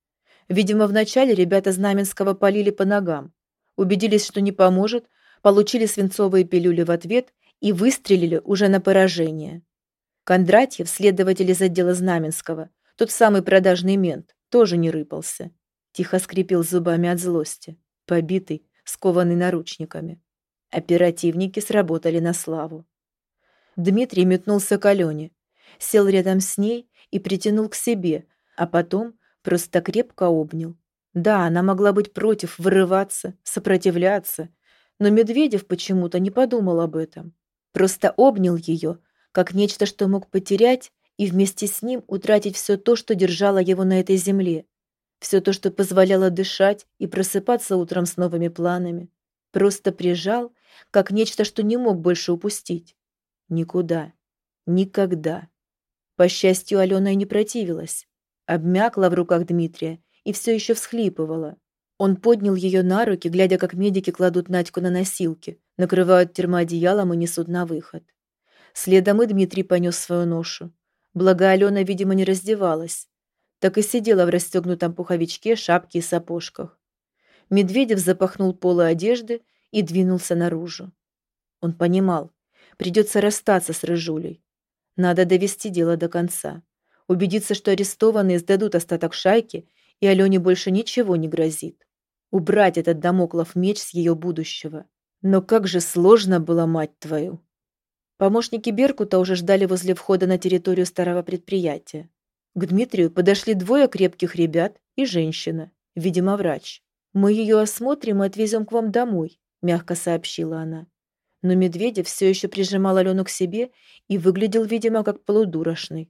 Видимо, вначале ребята Знаменского полили по ногам. Убедились, что не поможет, получили свинцовые пилюли в ответ и выстрелили уже на поражение. Кондратьев, следователь из отдела Знаменского, тот самый продажный мент, тоже не рыпался. Тихо скрипел зубами от злости, побитый, скованный наручниками. Оперативники сработали на славу. Дмитрий метнулся к Алене, сел рядом с ней и притянул к себе, а потом просто крепко обнял. Да, она могла быть против, вырываться, сопротивляться, но Медведев почему-то не подумал об этом. Просто обнял ее, как нечто, что мог потерять, и вместе с ним утратить все то, что держало его на этой земле. Все то, что позволяло дышать и просыпаться утром с новыми планами. Просто прижал, как нечто, что не мог больше упустить. Никуда. Никогда. По счастью, Алена и не противилась. Обмякла в руках Дмитрия и все еще всхлипывала. Он поднял ее на руки, глядя, как медики кладут Надьку на носилки, накрывают термоодеялом и несут на выход. Следом и Дмитрий понес свою ношу. Благо Алена, видимо, не раздевалась. Так и сидела в расстегнутом пуховичке, шапке и сапожках. Медведев запахнул полы одежды и двинулся наружу. Он понимал, придется расстаться с Рыжулей. Надо довести дело до конца. Убедиться, что арестованные сдадут остаток шайки, и Алене больше ничего не грозит убрать этот домоклов меч с ее будущего. Но как же сложно было, мать твою! Помощники Беркута уже ждали возле входа на территорию старого предприятия. К Дмитрию подошли двое крепких ребят и женщина, видимо, врач. «Мы ее осмотрим и отвезем к вам домой», – мягко сообщила она. Но Медведев все еще прижимал Алену к себе и выглядел, видимо, как полудурошный.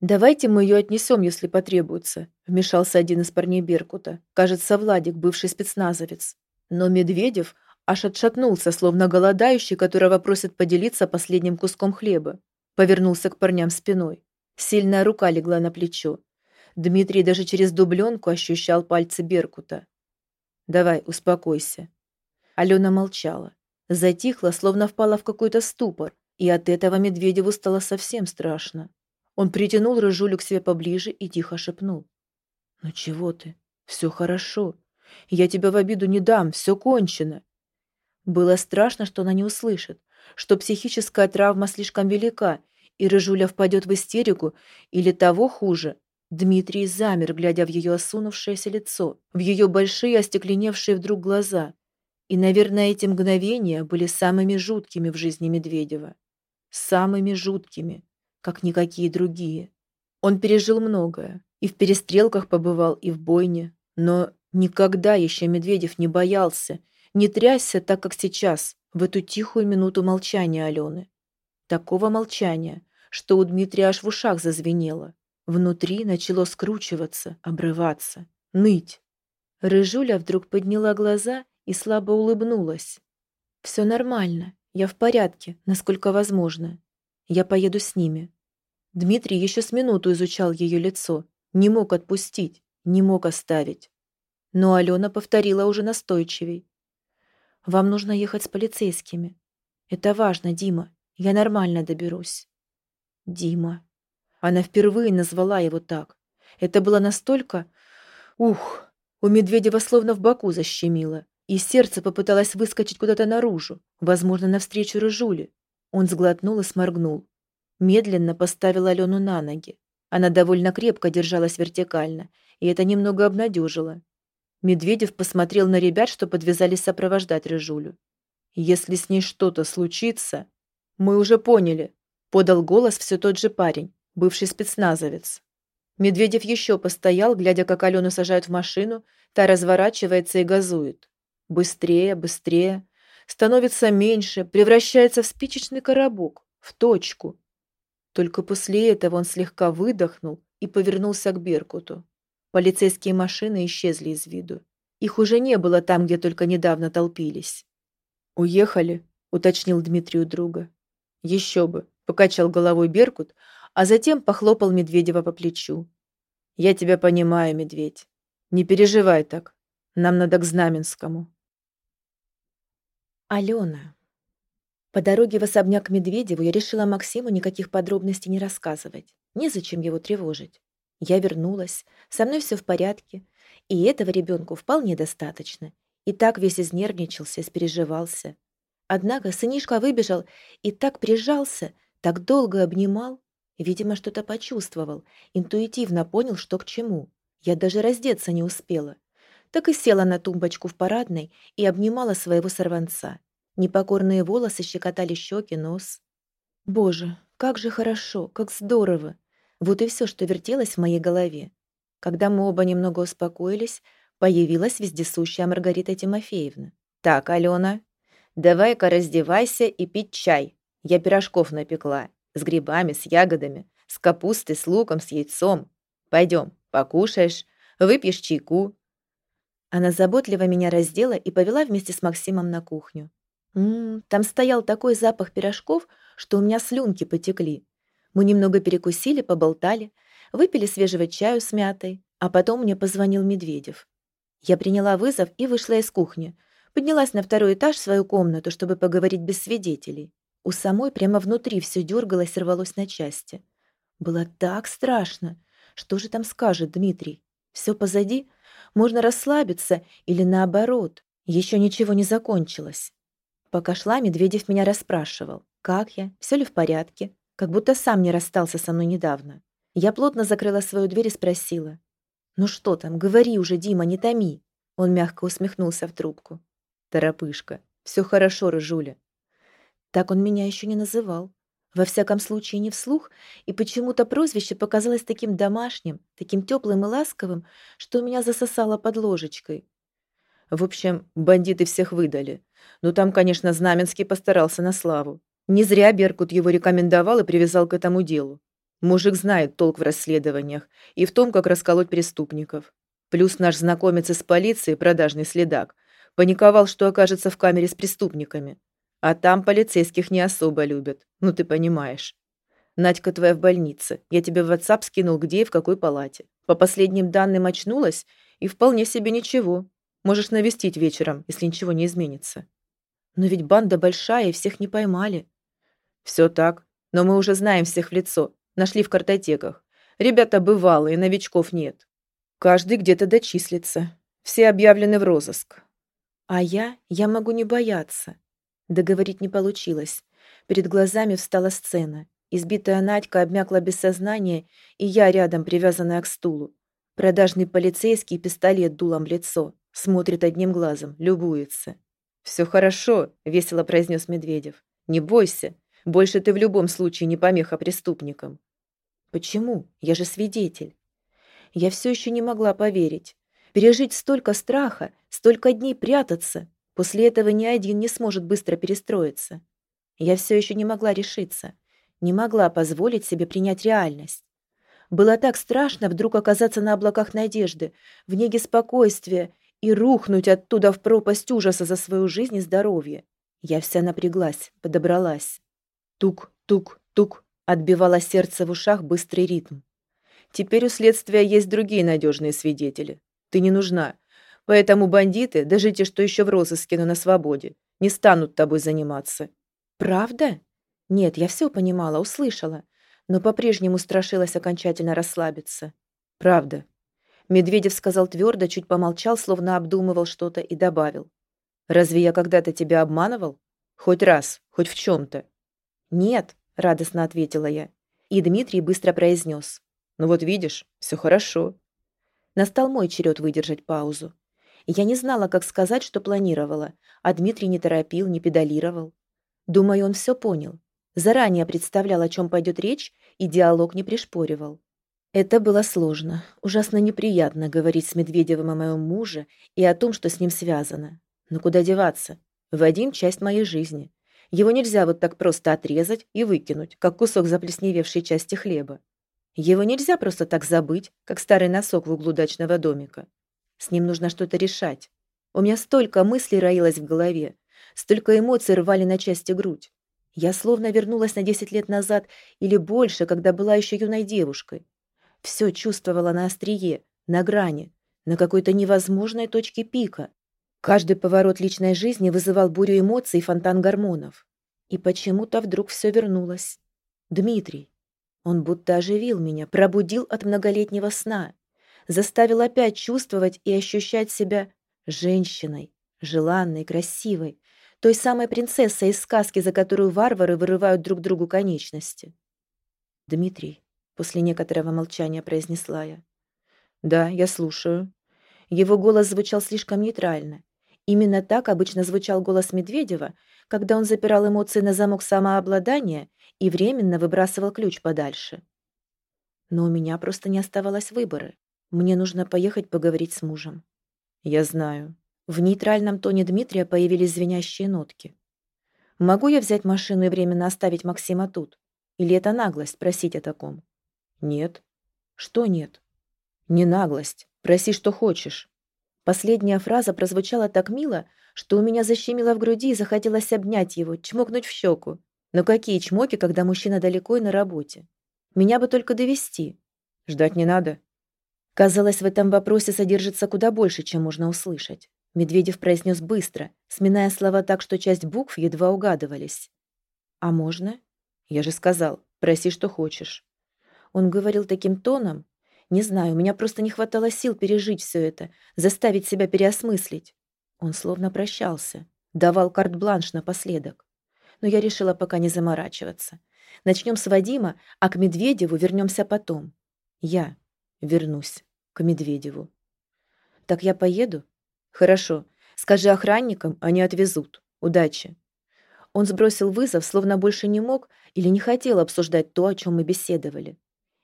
«Давайте мы ее отнесем, если потребуется», — вмешался один из парней Беркута. Кажется, Владик, бывший спецназовец. Но Медведев аж отшатнулся, словно голодающий, которого просят поделиться последним куском хлеба. Повернулся к парням спиной. Сильная рука легла на плечо. Дмитрий даже через дубленку ощущал пальцы Беркута. «Давай, успокойся». Алена молчала. Затихла, словно впала в какой-то ступор, и от этого Медведеву стало совсем страшно. Он притянул Рыжулю к себе поближе и тихо шепнул. «Ну чего ты? Все хорошо. Я тебя в обиду не дам, все кончено». Было страшно, что она не услышит, что психическая травма слишком велика, и Рыжуля впадет в истерику, или того хуже. Дмитрий замер, глядя в ее осунувшееся лицо, в ее большие остекленевшие вдруг глаза. И, наверное, эти мгновения были самыми жуткими в жизни Медведева. Самыми жуткими как никакие другие. Он пережил многое, и в перестрелках побывал, и в бойне, но никогда еще Медведев не боялся, не трясся так, как сейчас, в эту тихую минуту молчания Алены. Такого молчания, что у Дмитрия аж в ушах зазвенело. Внутри начало скручиваться, обрываться, ныть. Рыжуля вдруг подняла глаза и слабо улыбнулась. «Все нормально, я в порядке, насколько возможно. Я поеду с ними. Дмитрий еще с минуту изучал ее лицо, не мог отпустить, не мог оставить. Но Алена повторила уже настойчивей. «Вам нужно ехать с полицейскими. Это важно, Дима. Я нормально доберусь». «Дима». Она впервые назвала его так. Это было настолько... Ух, у Медведева словно в боку защемило, и сердце попыталось выскочить куда-то наружу, возможно, навстречу Рыжуле. Он сглотнул и сморгнул. Медленно поставил Алену на ноги. Она довольно крепко держалась вертикально, и это немного обнадежило. Медведев посмотрел на ребят, что подвязались сопровождать Рыжулю. «Если с ней что-то случится...» «Мы уже поняли», — подал голос все тот же парень, бывший спецназовец. Медведев еще постоял, глядя, как Алену сажают в машину, та разворачивается и газует. Быстрее, быстрее становится меньше, превращается в спичечный коробок, в точку. Только после этого он слегка выдохнул и повернулся к Беркуту. Полицейские машины исчезли из виду. Их уже не было там, где только недавно толпились. «Уехали», — уточнил Дмитрий у друга. «Еще бы», — покачал головой Беркут, а затем похлопал Медведева по плечу. «Я тебя понимаю, Медведь. Не переживай так. Нам надо к Знаменскому». Алена. По дороге в особняк Медведеву я решила Максиму никаких подробностей не рассказывать. Незачем его тревожить. Я вернулась, со мной все в порядке, и этого ребенку вполне достаточно. И так весь изнервничался, испереживался. Однако сынишка выбежал и так прижался, так долго обнимал. Видимо, что-то почувствовал, интуитивно понял, что к чему. Я даже раздеться не успела так и села на тумбочку в парадной и обнимала своего сорванца. Непокорные волосы щекотали щеки, нос. Боже, как же хорошо, как здорово! Вот и все, что вертелось в моей голове. Когда мы оба немного успокоились, появилась вездесущая Маргарита Тимофеевна. «Так, Алена, давай-ка раздевайся и пить чай. Я пирожков напекла. С грибами, с ягодами, с капустой, с луком, с яйцом. Пойдем, покушаешь, выпьешь чайку, она заботливо меня раздела и повела вместе с Максимом на кухню. Ммм, там стоял такой запах пирожков, что у меня слюнки потекли. Мы немного перекусили, поболтали, выпили свежего чаю с мятой, а потом мне позвонил Медведев. Я приняла вызов и вышла из кухни. Поднялась на второй этаж в свою комнату, чтобы поговорить без свидетелей. У самой прямо внутри все дергалось и рвалось на части. Было так страшно. Что же там скажет Дмитрий? Все позади — можно расслабиться или наоборот. Еще ничего не закончилось. Пока шла, Медведев меня расспрашивал. Как я? Все ли в порядке? Как будто сам не расстался со мной недавно. Я плотно закрыла свою дверь и спросила. «Ну что там? Говори уже, Дима, не томи!» Он мягко усмехнулся в трубку. «Торопышка. Все хорошо, Рыжуля». Так он меня еще не называл. Во всяком случае, не вслух, и почему-то прозвище показалось таким домашним, таким теплым и ласковым, что меня засосало под ложечкой. В общем, бандиты всех выдали. Ну там, конечно, Знаменский постарался на славу. Не зря Беркут его рекомендовал и привязал к этому делу. Мужик знает толк в расследованиях и в том, как расколоть преступников. Плюс наш знакомец из полиции, продажный следак, паниковал, что окажется в камере с преступниками. А там полицейских не особо любят, ну ты понимаешь. Надька твоя в больнице. Я тебе в WhatsApp скинул, где и в какой палате. По последним данным очнулась, и вполне себе ничего. Можешь навестить вечером, если ничего не изменится. Но ведь банда большая, и всех не поймали. Все так, но мы уже знаем всех в лицо, нашли в картотеках. Ребята бывалые, новичков нет. Каждый где-то дочислится. Все объявлены в розыск. А я, я могу не бояться. Договорить не получилось. Перед глазами встала сцена. Избитая Надька обмякла без сознания, и я рядом, привязанная к стулу. Продажный полицейский пистолет дулом в лицо. Смотрит одним глазом, любуется. «Все хорошо», — весело произнес Медведев. «Не бойся. Больше ты в любом случае не помеха преступникам». «Почему? Я же свидетель». Я все еще не могла поверить. Пережить столько страха, столько дней прятаться. После этого ни один не сможет быстро перестроиться. Я все еще не могла решиться. Не могла позволить себе принять реальность. Было так страшно вдруг оказаться на облаках надежды, в неге спокойствия и рухнуть оттуда в пропасть ужаса за свою жизнь и здоровье. Я вся напряглась, подобралась. Тук, тук, тук, отбивало сердце в ушах быстрый ритм. Теперь у следствия есть другие надежные свидетели. Ты не нужна. Поэтому бандиты, даже те, что еще в розыске, но на свободе, не станут тобой заниматься. Правда? Нет, я все понимала, услышала, но по-прежнему страшилась окончательно расслабиться. Правда. Медведев сказал твердо, чуть помолчал, словно обдумывал что-то и добавил. «Разве я когда-то тебя обманывал? Хоть раз, хоть в чем-то?» «Нет», — радостно ответила я. И Дмитрий быстро произнес. «Ну вот видишь, все хорошо». Настал мой черед выдержать паузу. Я не знала, как сказать, что планировала, а Дмитрий не торопил, не педалировал. Думаю, он все понял. Заранее представлял, о чем пойдет речь, и диалог не пришпоривал. Это было сложно, ужасно неприятно говорить с Медведевым о моем муже и о том, что с ним связано. Но куда деваться? Вадим – часть моей жизни. Его нельзя вот так просто отрезать и выкинуть, как кусок заплесневевшей части хлеба. Его нельзя просто так забыть, как старый носок в углу дачного домика. С ним нужно что-то решать. У меня столько мыслей роилось в голове, столько эмоций рвали на части грудь. Я словно вернулась на 10 лет назад или больше, когда была еще юной девушкой. Все чувствовала на острие, на грани, на какой-то невозможной точке пика. Каждый поворот личной жизни вызывал бурю эмоций и фонтан гормонов. И почему-то вдруг все вернулось. Дмитрий. Он будто оживил меня, пробудил от многолетнего сна, заставил опять чувствовать и ощущать себя женщиной, желанной, красивой, той самой принцессой из сказки, за которую варвары вырывают друг другу конечности. Дмитрий, После некоторого молчания произнесла я. «Да, я слушаю». Его голос звучал слишком нейтрально. Именно так обычно звучал голос Медведева, когда он запирал эмоции на замок самообладания и временно выбрасывал ключ подальше. Но у меня просто не оставалось выбора. Мне нужно поехать поговорить с мужем. Я знаю. В нейтральном тоне Дмитрия появились звенящие нотки. Могу я взять машину и временно оставить Максима тут? Или это наглость просить о таком? Нет. Что нет? Не наглость. Проси, что хочешь. Последняя фраза прозвучала так мило, что у меня защемило в груди и захотелось обнять его, чмокнуть в щеку. Но какие чмоки, когда мужчина далеко и на работе? Меня бы только довести. Ждать не надо. Казалось, в этом вопросе содержится куда больше, чем можно услышать. Медведев произнес быстро, сминая слова так, что часть букв едва угадывались. «А можно?» «Я же сказал, проси, что хочешь». Он говорил таким тоном. Не знаю, у меня просто не хватало сил пережить все это, заставить себя переосмыслить. Он словно прощался, давал карт-бланш напоследок. Но я решила пока не заморачиваться. Начнем с Вадима, а к Медведеву вернемся потом. Я вернусь к Медведеву. Так я поеду? Хорошо. Скажи охранникам, они отвезут. Удачи. Он сбросил вызов, словно больше не мог или не хотел обсуждать то, о чем мы беседовали.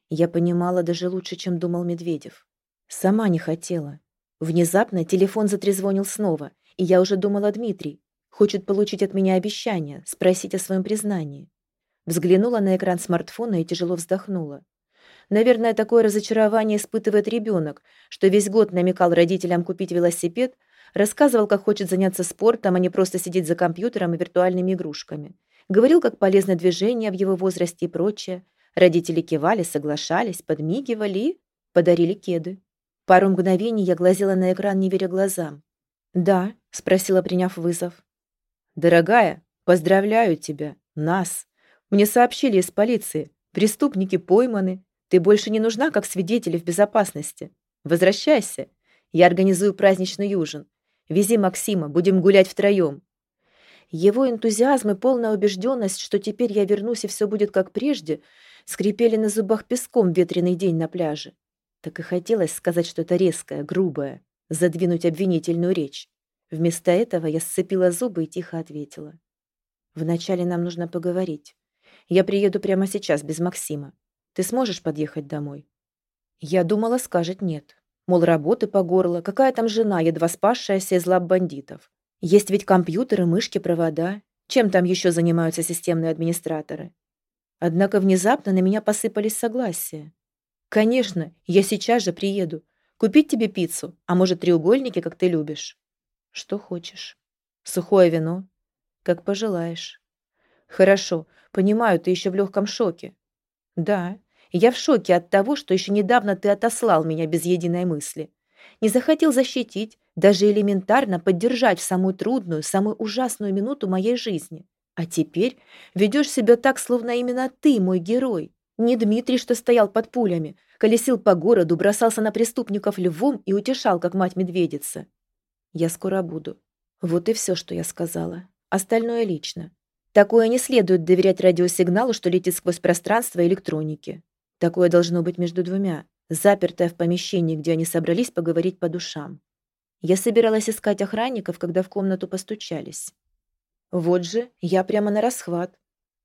Я понимала даже лучше, чем думал Медведев. Сама не хотела. Внезапно телефон затрезвонил снова, и я уже думала Дмитрий. Хочет получить от меня обещание, спросить о своем признании. Взглянула на экран смартфона и тяжело вздохнула. Наверное, такое разочарование испытывает ребенок, что весь год намекал родителям купить велосипед, рассказывал, как хочет заняться спортом, а не просто сидеть за компьютером и виртуальными игрушками. Говорил, как полезно движение в его возрасте и прочее. Родители кивали, соглашались, подмигивали и подарили кеды. Пару мгновений я глазела на экран, не веря глазам. «Да», — спросила, приняв вызов. «Дорогая, поздравляю тебя, нас. Мне сообщили из полиции. Преступники пойманы, ты больше не нужна как свидетель в безопасности. Возвращайся. Я организую праздничный ужин. Вези Максима, будем гулять втроем. Его энтузиазм и полная убежденность, что теперь я вернусь и все будет как прежде, скрипели на зубах песком ветреный день на пляже. Так и хотелось сказать что-то резкое, грубое, задвинуть обвинительную речь. Вместо этого я сцепила зубы и тихо ответила. «Вначале нам нужно поговорить. Я приеду прямо сейчас, без Максима. Ты сможешь подъехать домой?» Я думала, скажет нет. Мол, работы по горло, какая там жена, едва спасшаяся из лап бандитов. Есть ведь компьютеры, мышки, провода. Чем там еще занимаются системные администраторы? Однако внезапно на меня посыпались согласия. «Конечно, я сейчас же приеду. Купить тебе пиццу, а может, треугольники, как ты любишь?» «Что хочешь. Сухое вино?» «Как пожелаешь». «Хорошо, понимаю, ты еще в легком шоке». «Да, я в шоке от того, что еще недавно ты отослал меня без единой мысли. Не захотел защитить, даже элементарно поддержать в самую трудную, самую ужасную минуту моей жизни. А теперь ведешь себя так, словно именно ты мой герой. Не Дмитрий, что стоял под пулями, колесил по городу, бросался на преступников львом и утешал, как мать-медведица. Я скоро буду. Вот и все, что я сказала. Остальное лично. Такое не следует доверять радиосигналу, что летит сквозь пространство электроники. Такое должно быть между двумя, запертое в помещении, где они собрались поговорить по душам. Я собиралась искать охранников, когда в комнату постучались. Вот же, я прямо на расхват.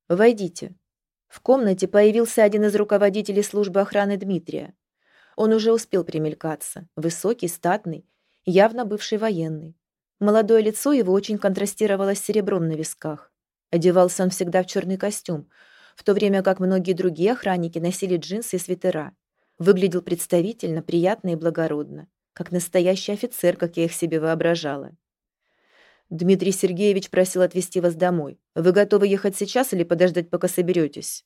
«Войдите». В комнате появился один из руководителей службы охраны Дмитрия. Он уже успел примелькаться. Высокий, статный, явно бывший военный. Молодое лицо его очень контрастировало с серебром на висках. Одевался он всегда в черный костюм, в то время как многие другие охранники носили джинсы и свитера. Выглядел представительно, приятно и благородно, как настоящий офицер, как я их себе воображала. «Дмитрий Сергеевич просил отвезти вас домой. Вы готовы ехать сейчас или подождать, пока соберетесь?»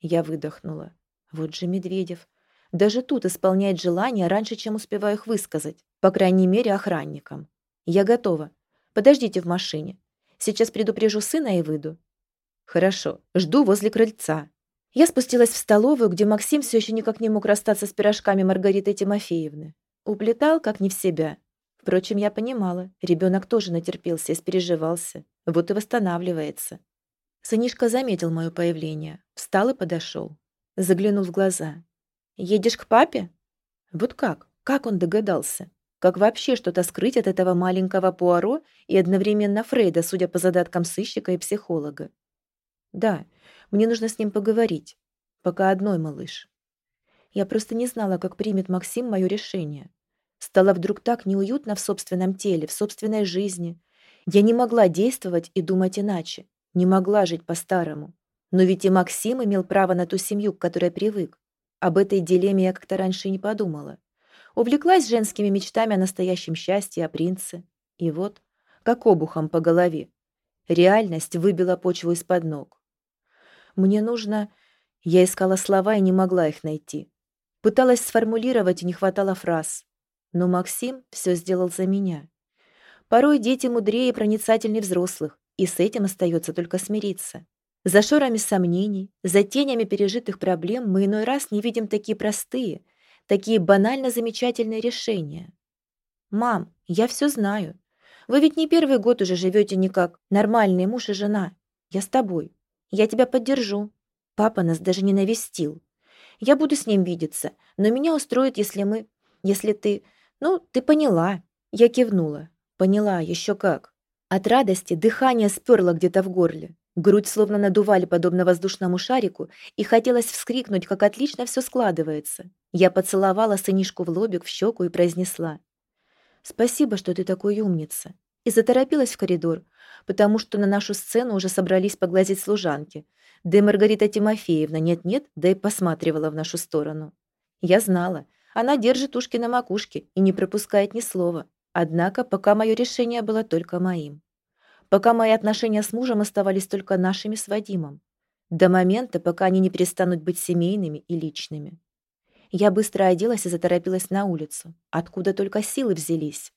Я выдохнула. Вот же Медведев. Даже тут исполняет желания раньше, чем успеваю их высказать. По крайней мере, охранникам. Я готова. Подождите в машине. Сейчас предупрежу сына и выйду. «Хорошо, жду возле крыльца». Я спустилась в столовую, где Максим все еще никак не мог расстаться с пирожками Маргариты Тимофеевны. Уплетал, как не в себя. Впрочем, я понимала, ребенок тоже натерпелся, испереживался. Вот и восстанавливается. Сынишка заметил мое появление, встал и подошел. Заглянул в глаза. «Едешь к папе?» Вот как? Как он догадался? Как вообще что-то скрыть от этого маленького Пуаро и одновременно Фрейда, судя по задаткам сыщика и психолога? Да, мне нужно с ним поговорить. Пока одной, малыш. Я просто не знала, как примет Максим мое решение. Стало вдруг так неуютно в собственном теле, в собственной жизни. Я не могла действовать и думать иначе. Не могла жить по-старому. Но ведь и Максим имел право на ту семью, к которой привык. Об этой дилемме я как-то раньше не подумала. Увлеклась женскими мечтами о настоящем счастье, о принце. И вот, как обухом по голове. Реальность выбила почву из-под ног. Мне нужно... Я искала слова и не могла их найти. Пыталась сформулировать, и не хватало фраз. Но Максим все сделал за меня. Порой дети мудрее и проницательнее взрослых, и с этим остается только смириться. За шорами сомнений, за тенями пережитых проблем мы иной раз не видим такие простые, такие банально замечательные решения. «Мам, я все знаю. Вы ведь не первый год уже живете не как нормальный муж и жена. Я с тобой. Я тебя поддержу. Папа нас даже не навестил. Я буду с ним видеться, но меня устроит, если мы... Если ты... Ну, ты поняла. Я кивнула. Поняла, еще как. От радости дыхание сперло где-то в горле. Грудь словно надували подобно воздушному шарику, и хотелось вскрикнуть, как отлично все складывается. Я поцеловала сынишку в лобик, в щеку и произнесла. Спасибо, что ты такой умница. И заторопилась в коридор, потому что на нашу сцену уже собрались поглазеть служанки. Да и Маргарита Тимофеевна нет-нет, да и посматривала в нашу сторону. Я знала, она держит ушки на макушке и не пропускает ни слова. Однако пока мое решение было только моим. Пока мои отношения с мужем оставались только нашими с Вадимом. До момента, пока они не перестанут быть семейными и личными. Я быстро оделась и заторопилась на улицу. Откуда только силы взялись.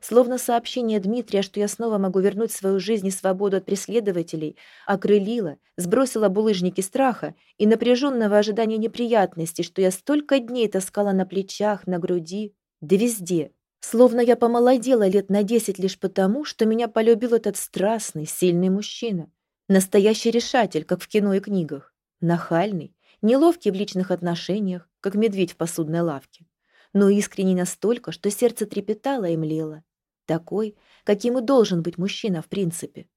Словно сообщение Дмитрия, что я снова могу вернуть свою жизнь и свободу от преследователей, окрылило, сбросило булыжники страха и напряженного ожидания неприятностей, что я столько дней таскала на плечах, на груди, да везде. Словно я помолодела лет на десять лишь потому, что меня полюбил этот страстный, сильный мужчина. Настоящий решатель, как в кино и книгах. Нахальный, неловкий в личных отношениях, как медведь в посудной лавке. Но искренне настолько, что сердце трепетало и млело. Такой, каким и должен быть мужчина в принципе.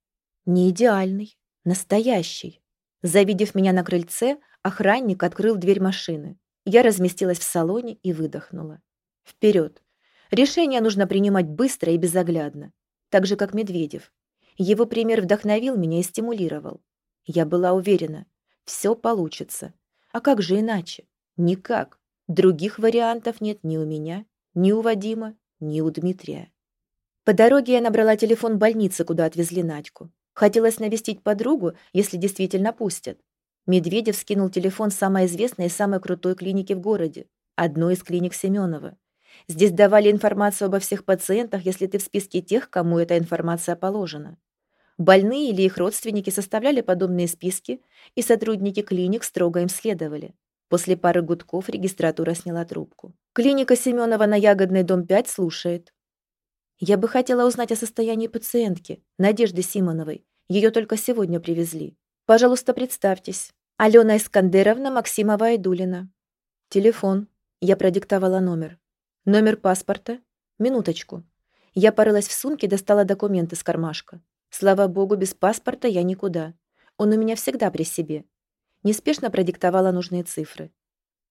Не идеальный, настоящий. Завидев меня на крыльце, охранник открыл дверь машины. Я разместилась в салоне и выдохнула. Вперед! Решение нужно принимать быстро и безоглядно. Так же, как Медведев. Его пример вдохновил меня и стимулировал. Я была уверена, все получится. А как же иначе? Никак. Других вариантов нет ни у меня, ни у Вадима, ни у Дмитрия. По дороге я набрала телефон больницы, куда отвезли Надьку. Хотелось навестить подругу, если действительно пустят. Медведев скинул телефон самой известной и самой крутой клиники в городе. Одной из клиник Семенова. Здесь давали информацию обо всех пациентах, если ты в списке тех, кому эта информация положена. Больные или их родственники составляли подобные списки, и сотрудники клиник строго им следовали. После пары гудков регистратура сняла трубку. «Клиника Семенова на Ягодной, дом 5, слушает». «Я бы хотела узнать о состоянии пациентки, Надежды Симоновой. Ее только сегодня привезли. Пожалуйста, представьтесь. Алена Искандеровна Максимова Айдулина». «Телефон». Я продиктовала номер. «Номер паспорта?» «Минуточку». Я порылась в сумке, достала документы с кармашка. Слава богу, без паспорта я никуда. Он у меня всегда при себе. Неспешно продиктовала нужные цифры.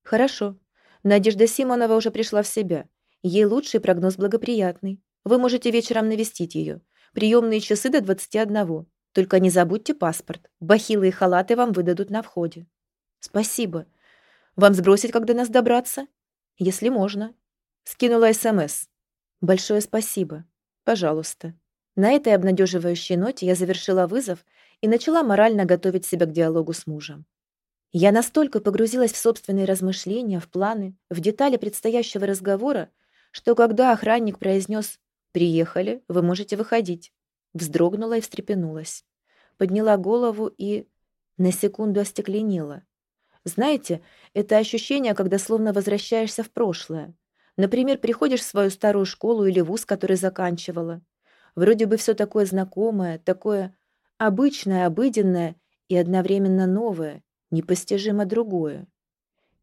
Хорошо. Надежда Симонова уже пришла в себя. Ей лучший прогноз благоприятный. Вы можете вечером навестить ее. Приемные часы до 21. Только не забудьте паспорт. Бахилы и халаты вам выдадут на входе. Спасибо. Вам сбросить, когда нас добраться? Если можно. Скинула СМС. Большое спасибо. Пожалуйста. На этой обнадеживающей ноте я завершила вызов и начала морально готовить себя к диалогу с мужем. Я настолько погрузилась в собственные размышления, в планы, в детали предстоящего разговора, что когда охранник произнес «Приехали, вы можете выходить», вздрогнула и встрепенулась. Подняла голову и на секунду остекленела. Знаете, это ощущение, когда словно возвращаешься в прошлое. Например, приходишь в свою старую школу или вуз, который заканчивала, Вроде бы все такое знакомое, такое обычное, обыденное и одновременно новое, непостижимо другое.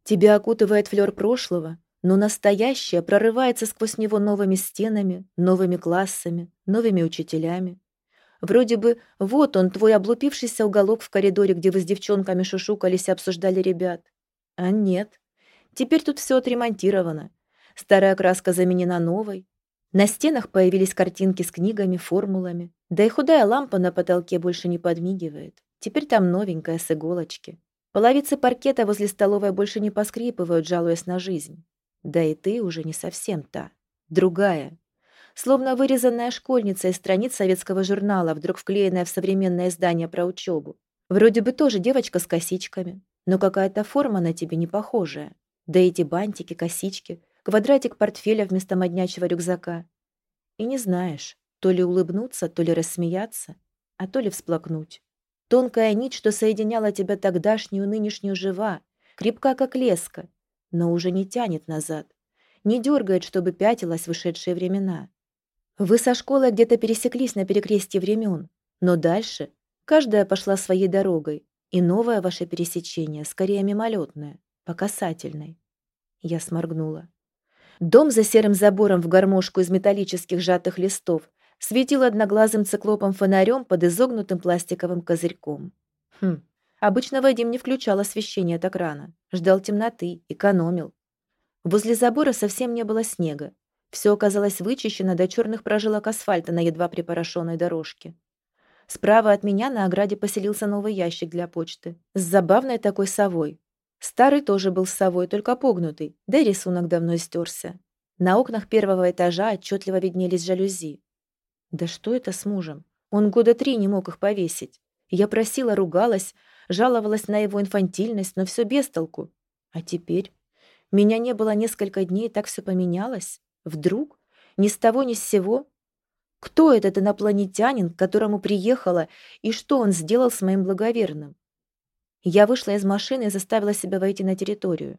Тебя окутывает флёр прошлого, но настоящее прорывается сквозь него новыми стенами, новыми классами, новыми учителями. Вроде бы вот он, твой облупившийся уголок в коридоре, где вы с девчонками шушукались и обсуждали ребят. А нет. Теперь тут все отремонтировано. Старая краска заменена новой, на стенах появились картинки с книгами, формулами. Да и худая лампа на потолке больше не подмигивает. Теперь там новенькая с иголочки. Половицы паркета возле столовой больше не поскрипывают, жалуясь на жизнь. Да и ты уже не совсем та. Другая. Словно вырезанная школьница из страниц советского журнала, вдруг вклеенная в современное издание про учебу. Вроде бы тоже девочка с косичками, но какая-то форма на тебе не похожая. Да эти бантики, косички, квадратик портфеля вместо моднячего рюкзака. И не знаешь, то ли улыбнуться, то ли рассмеяться, а то ли всплакнуть. Тонкая нить, что соединяла тебя тогдашнюю нынешнюю жива, крепка, как леска, но уже не тянет назад, не дергает, чтобы пятилась в ушедшие времена. Вы со школой где-то пересеклись на перекрестье времен, но дальше каждая пошла своей дорогой, и новое ваше пересечение скорее мимолетное, по касательной. Я сморгнула. Дом за серым забором в гармошку из металлических сжатых листов светил одноглазым циклопом фонарем под изогнутым пластиковым козырьком. Хм, обычно Вадим не включал освещение так рано. Ждал темноты, экономил. Возле забора совсем не было снега. Все оказалось вычищено до черных прожилок асфальта на едва припорошенной дорожке. Справа от меня на ограде поселился новый ящик для почты с забавной такой совой. Старый тоже был с совой, только погнутый, да и рисунок давно стерся. На окнах первого этажа отчетливо виднелись жалюзи. Да что это с мужем? Он года три не мог их повесить. Я просила, ругалась, жаловалась на его инфантильность, но все без толку. А теперь? Меня не было несколько дней, так все поменялось. Вдруг? Ни с того, ни с сего? Кто этот инопланетянин, к которому приехала, и что он сделал с моим благоверным? Я вышла из машины и заставила себя войти на территорию.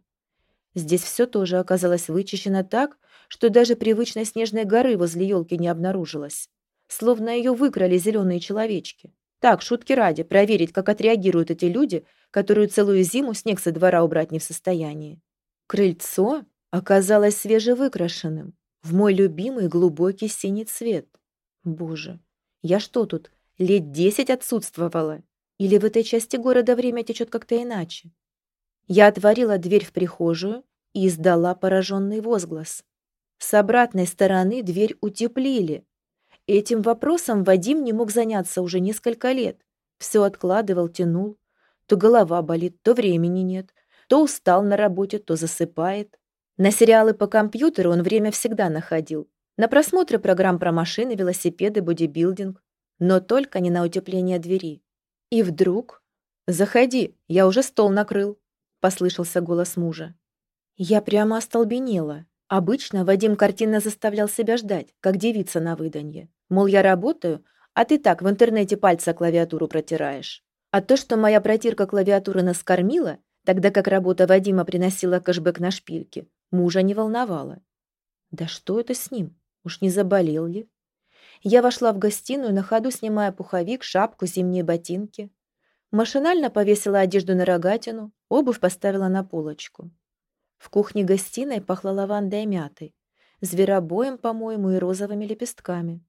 Здесь все тоже оказалось вычищено так, что даже привычной снежной горы возле елки не обнаружилось. Словно ее выкрали зеленые человечки. Так, шутки ради, проверить, как отреагируют эти люди, которые целую зиму снег со двора убрать не в состоянии. Крыльцо оказалось свежевыкрашенным, в мой любимый глубокий синий цвет. Боже, я что тут, лет десять отсутствовала? Или в этой части города время течет как-то иначе? Я отворила дверь в прихожую и издала пораженный возглас. С обратной стороны дверь утеплили. Этим вопросом Вадим не мог заняться уже несколько лет. Все откладывал, тянул. То голова болит, то времени нет, то устал на работе, то засыпает. На сериалы по компьютеру он время всегда находил. На просмотры программ про машины, велосипеды, бодибилдинг. Но только не на утепление двери. И вдруг... «Заходи, я уже стол накрыл», — послышался голос мужа. Я прямо остолбенела. Обычно Вадим картинно заставлял себя ждать, как девица на выданье. Мол, я работаю, а ты так в интернете пальца клавиатуру протираешь. А то, что моя протирка клавиатуры нас кормила, тогда как работа Вадима приносила кэшбэк на шпильки, мужа не волновало. Да что это с ним? Уж не заболел ли? Я вошла в гостиную, на ходу снимая пуховик, шапку, зимние ботинки. Машинально повесила одежду на рогатину, обувь поставила на полочку. В кухне-гостиной пахло лавандой и мятой, зверобоем, по-моему, и розовыми лепестками.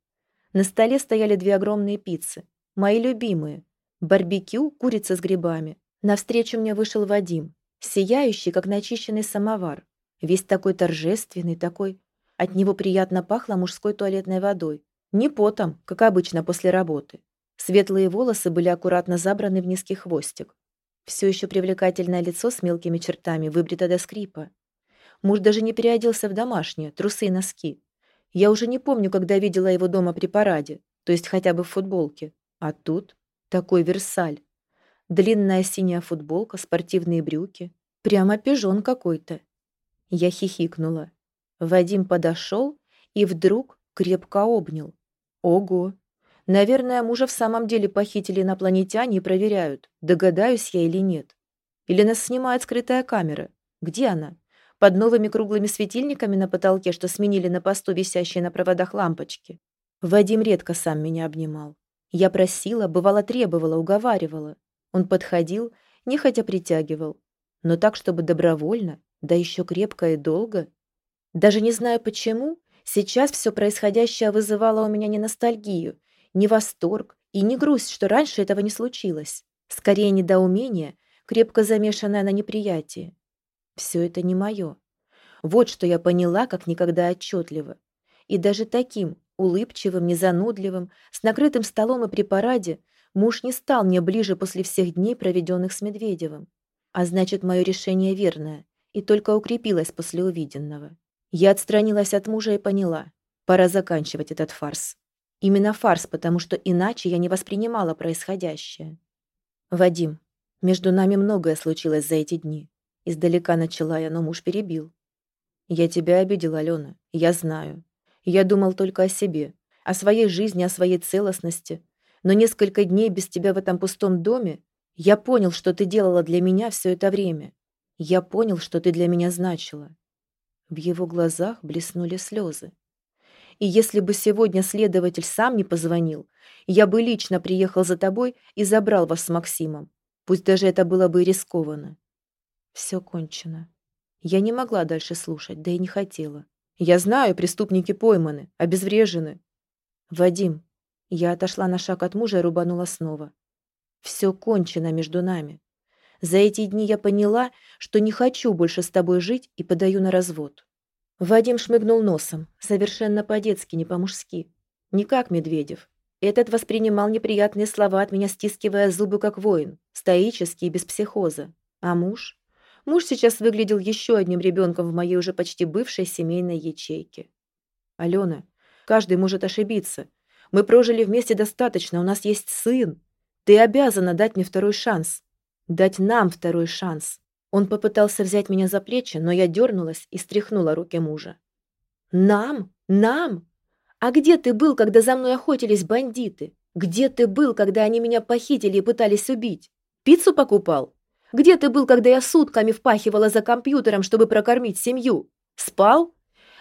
На столе стояли две огромные пиццы, мои любимые. Барбекю, курица с грибами. Навстречу мне вышел Вадим, сияющий, как начищенный самовар. Весь такой торжественный, такой... От него приятно пахло мужской туалетной водой. Не потом, как обычно после работы. Светлые волосы были аккуратно забраны в низкий хвостик. Все еще привлекательное лицо с мелкими чертами выбрито до скрипа. Муж даже не переоделся в домашнее, трусы и носки. Я уже не помню, когда видела его дома при параде, то есть хотя бы в футболке. А тут такой Версаль. Длинная синяя футболка, спортивные брюки. Прямо пижон какой-то. Я хихикнула. Вадим подошел и вдруг крепко обнял. Ого! Наверное, мужа в самом деле похитили инопланетяне и проверяют, догадаюсь я или нет. Или нас снимает скрытая камера. Где она? Под новыми круглыми светильниками на потолке, что сменили на посту висящие на проводах лампочки. Вадим редко сам меня обнимал. Я просила, бывало требовала, уговаривала. Он подходил, нехотя притягивал. Но так, чтобы добровольно, да еще крепко и долго. Даже не знаю почему, сейчас все происходящее вызывало у меня не ностальгию, не восторг и не грусть, что раньше этого не случилось. Скорее, недоумение, крепко замешанное на неприятии. Все это не мое. Вот что я поняла, как никогда отчетливо. И даже таким, улыбчивым, незанудливым, с накрытым столом и при параде, муж не стал мне ближе после всех дней, проведенных с Медведевым. А значит, мое решение верное и только укрепилось после увиденного. Я отстранилась от мужа и поняла, пора заканчивать этот фарс. Именно фарс, потому что иначе я не воспринимала происходящее. «Вадим, между нами многое случилось за эти дни». Издалека начала я, но муж перебил. «Я тебя обидела, Алена, я знаю. Я думал только о себе, о своей жизни, о своей целостности. Но несколько дней без тебя в этом пустом доме я понял, что ты делала для меня все это время. Я понял, что ты для меня значила». В его глазах блеснули слезы. И если бы сегодня следователь сам не позвонил, я бы лично приехал за тобой и забрал вас с Максимом. Пусть даже это было бы рискованно. Все кончено. Я не могла дальше слушать, да и не хотела. Я знаю, преступники пойманы, обезврежены. Вадим, я отошла на шаг от мужа и рубанула снова. Все кончено между нами. За эти дни я поняла, что не хочу больше с тобой жить и подаю на развод. Вадим шмыгнул носом, совершенно по-детски, не по-мужски. Не как Медведев. Этот воспринимал неприятные слова от меня, стискивая зубы, как воин, стоический и без психоза. А муж? Муж сейчас выглядел еще одним ребенком в моей уже почти бывшей семейной ячейке. «Алена, каждый может ошибиться. Мы прожили вместе достаточно, у нас есть сын. Ты обязана дать мне второй шанс. Дать нам второй шанс». Он попытался взять меня за плечи, но я дернулась и стряхнула руки мужа. «Нам? Нам? А где ты был, когда за мной охотились бандиты? Где ты был, когда они меня похитили и пытались убить? Пиццу покупал? Где ты был, когда я сутками впахивала за компьютером, чтобы прокормить семью? Спал?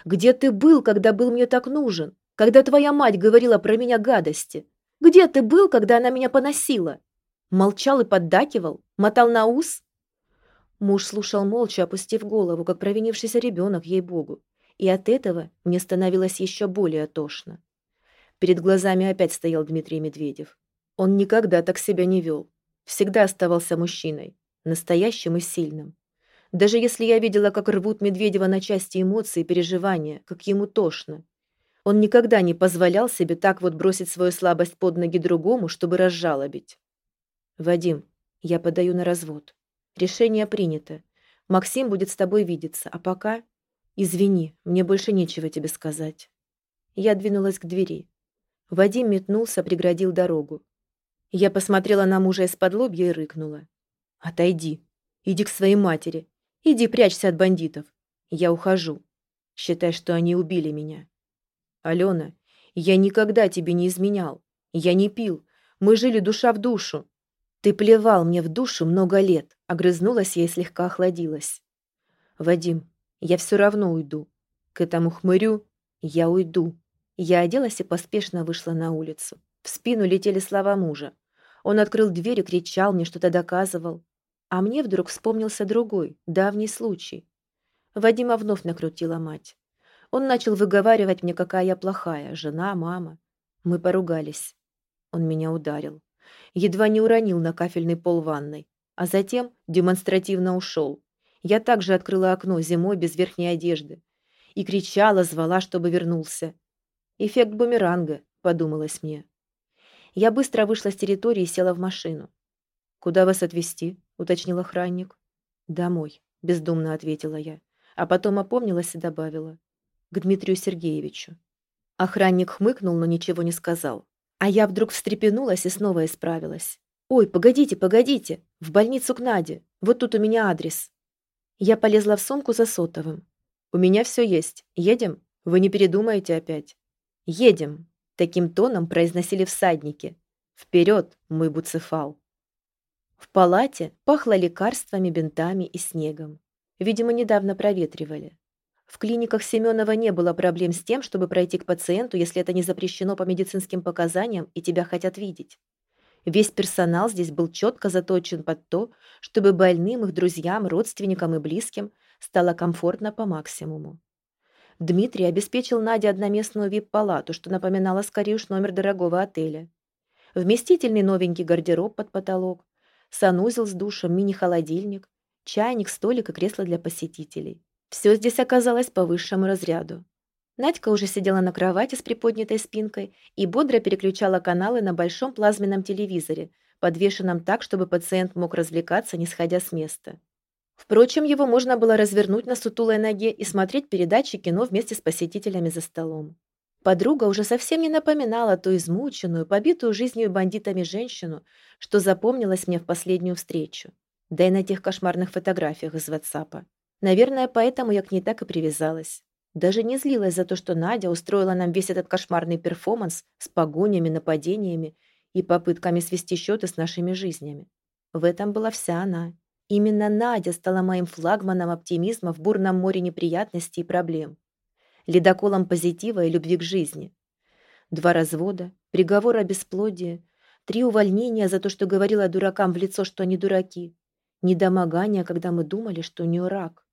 Где ты был, когда был мне так нужен? Когда твоя мать говорила про меня гадости? Где ты был, когда она меня поносила? Молчал и поддакивал? Мотал на ус? Муж слушал молча, опустив голову, как провинившийся ребенок, ей-богу. И от этого мне становилось еще более тошно. Перед глазами опять стоял Дмитрий Медведев. Он никогда так себя не вел. Всегда оставался мужчиной. Настоящим и сильным. Даже если я видела, как рвут Медведева на части эмоции и переживания, как ему тошно. Он никогда не позволял себе так вот бросить свою слабость под ноги другому, чтобы разжалобить. «Вадим, я подаю на развод», Решение принято. Максим будет с тобой видеться, а пока... Извини, мне больше нечего тебе сказать. Я двинулась к двери. Вадим метнулся, преградил дорогу. Я посмотрела на мужа из-под лобья и рыкнула. «Отойди. Иди к своей матери. Иди прячься от бандитов. Я ухожу. Считай, что они убили меня. Алена, я никогда тебе не изменял. Я не пил. Мы жили душа в душу. «Ты плевал мне в душу много лет», — огрызнулась я и слегка охладилась. «Вадим, я все равно уйду. К этому хмырю я уйду». Я оделась и поспешно вышла на улицу. В спину летели слова мужа. Он открыл дверь и кричал, мне что-то доказывал. А мне вдруг вспомнился другой, давний случай. Вадима вновь накрутила мать. Он начал выговаривать мне, какая я плохая, жена, мама. Мы поругались. Он меня ударил едва не уронил на кафельный пол ванной, а затем демонстративно ушел. Я также открыла окно зимой без верхней одежды и кричала, звала, чтобы вернулся. «Эффект бумеранга», — подумалось мне. Я быстро вышла с территории и села в машину. «Куда вас отвезти?» — уточнил охранник. «Домой», — бездумно ответила я, а потом опомнилась и добавила. «К Дмитрию Сергеевичу». Охранник хмыкнул, но ничего не сказал. А я вдруг встрепенулась и снова исправилась. «Ой, погодите, погодите! В больницу к Наде! Вот тут у меня адрес!» Я полезла в сумку за сотовым. «У меня все есть. Едем? Вы не передумаете опять?» «Едем!» — таким тоном произносили всадники. «Вперед, мой буцефал!» В палате пахло лекарствами, бинтами и снегом. Видимо, недавно проветривали. В клиниках Семенова не было проблем с тем, чтобы пройти к пациенту, если это не запрещено по медицинским показаниям и тебя хотят видеть. Весь персонал здесь был четко заточен под то, чтобы больным, их друзьям, родственникам и близким стало комфортно по максимуму. Дмитрий обеспечил Наде одноместную вип-палату, что напоминало скорее уж номер дорогого отеля. Вместительный новенький гардероб под потолок, санузел с душем, мини-холодильник, чайник, столик и кресло для посетителей. Все здесь оказалось по высшему разряду. Надька уже сидела на кровати с приподнятой спинкой и бодро переключала каналы на большом плазменном телевизоре, подвешенном так, чтобы пациент мог развлекаться, не сходя с места. Впрочем, его можно было развернуть на сутулой ноге и смотреть передачи кино вместе с посетителями за столом. Подруга уже совсем не напоминала ту измученную, побитую жизнью бандитами женщину, что запомнилась мне в последнюю встречу. Да и на тех кошмарных фотографиях из WhatsApp. Наверное, поэтому я к ней так и привязалась. Даже не злилась за то, что Надя устроила нам весь этот кошмарный перформанс с погонями, нападениями и попытками свести счеты с нашими жизнями. В этом была вся она. Именно Надя стала моим флагманом оптимизма в бурном море неприятностей и проблем. Ледоколом позитива и любви к жизни. Два развода, приговор о бесплодии, три увольнения за то, что говорила дуракам в лицо, что они дураки, недомогание, когда мы думали, что у нее рак.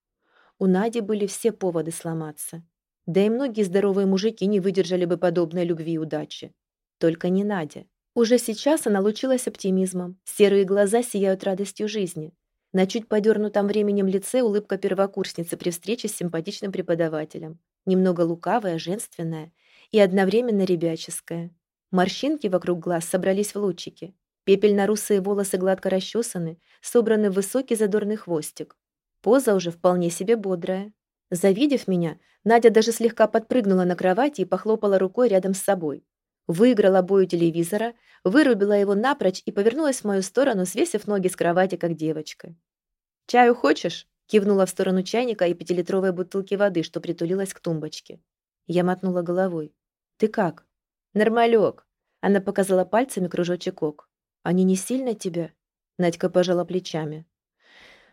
У Нади были все поводы сломаться. Да и многие здоровые мужики не выдержали бы подобной любви и удачи. Только не Надя. Уже сейчас она лучилась оптимизмом. Серые глаза сияют радостью жизни. На чуть подернутом временем лице улыбка первокурсницы при встрече с симпатичным преподавателем. Немного лукавая, женственная и одновременно ребяческая. Морщинки вокруг глаз собрались в лучики. Пепельно-русые волосы гладко расчесаны, собраны в высокий задорный хвостик. Поза уже вполне себе бодрая. Завидев меня, Надя даже слегка подпрыгнула на кровати и похлопала рукой рядом с собой. Выиграла бой у телевизора, вырубила его напрочь и повернулась в мою сторону, свесив ноги с кровати, как девочка. «Чаю хочешь?» — кивнула в сторону чайника и пятилитровой бутылки воды, что притулилась к тумбочке. Я мотнула головой. «Ты как?» «Нормалек!» Она показала пальцами кружочек ок. «Они не сильно тебя?» Надька пожала плечами.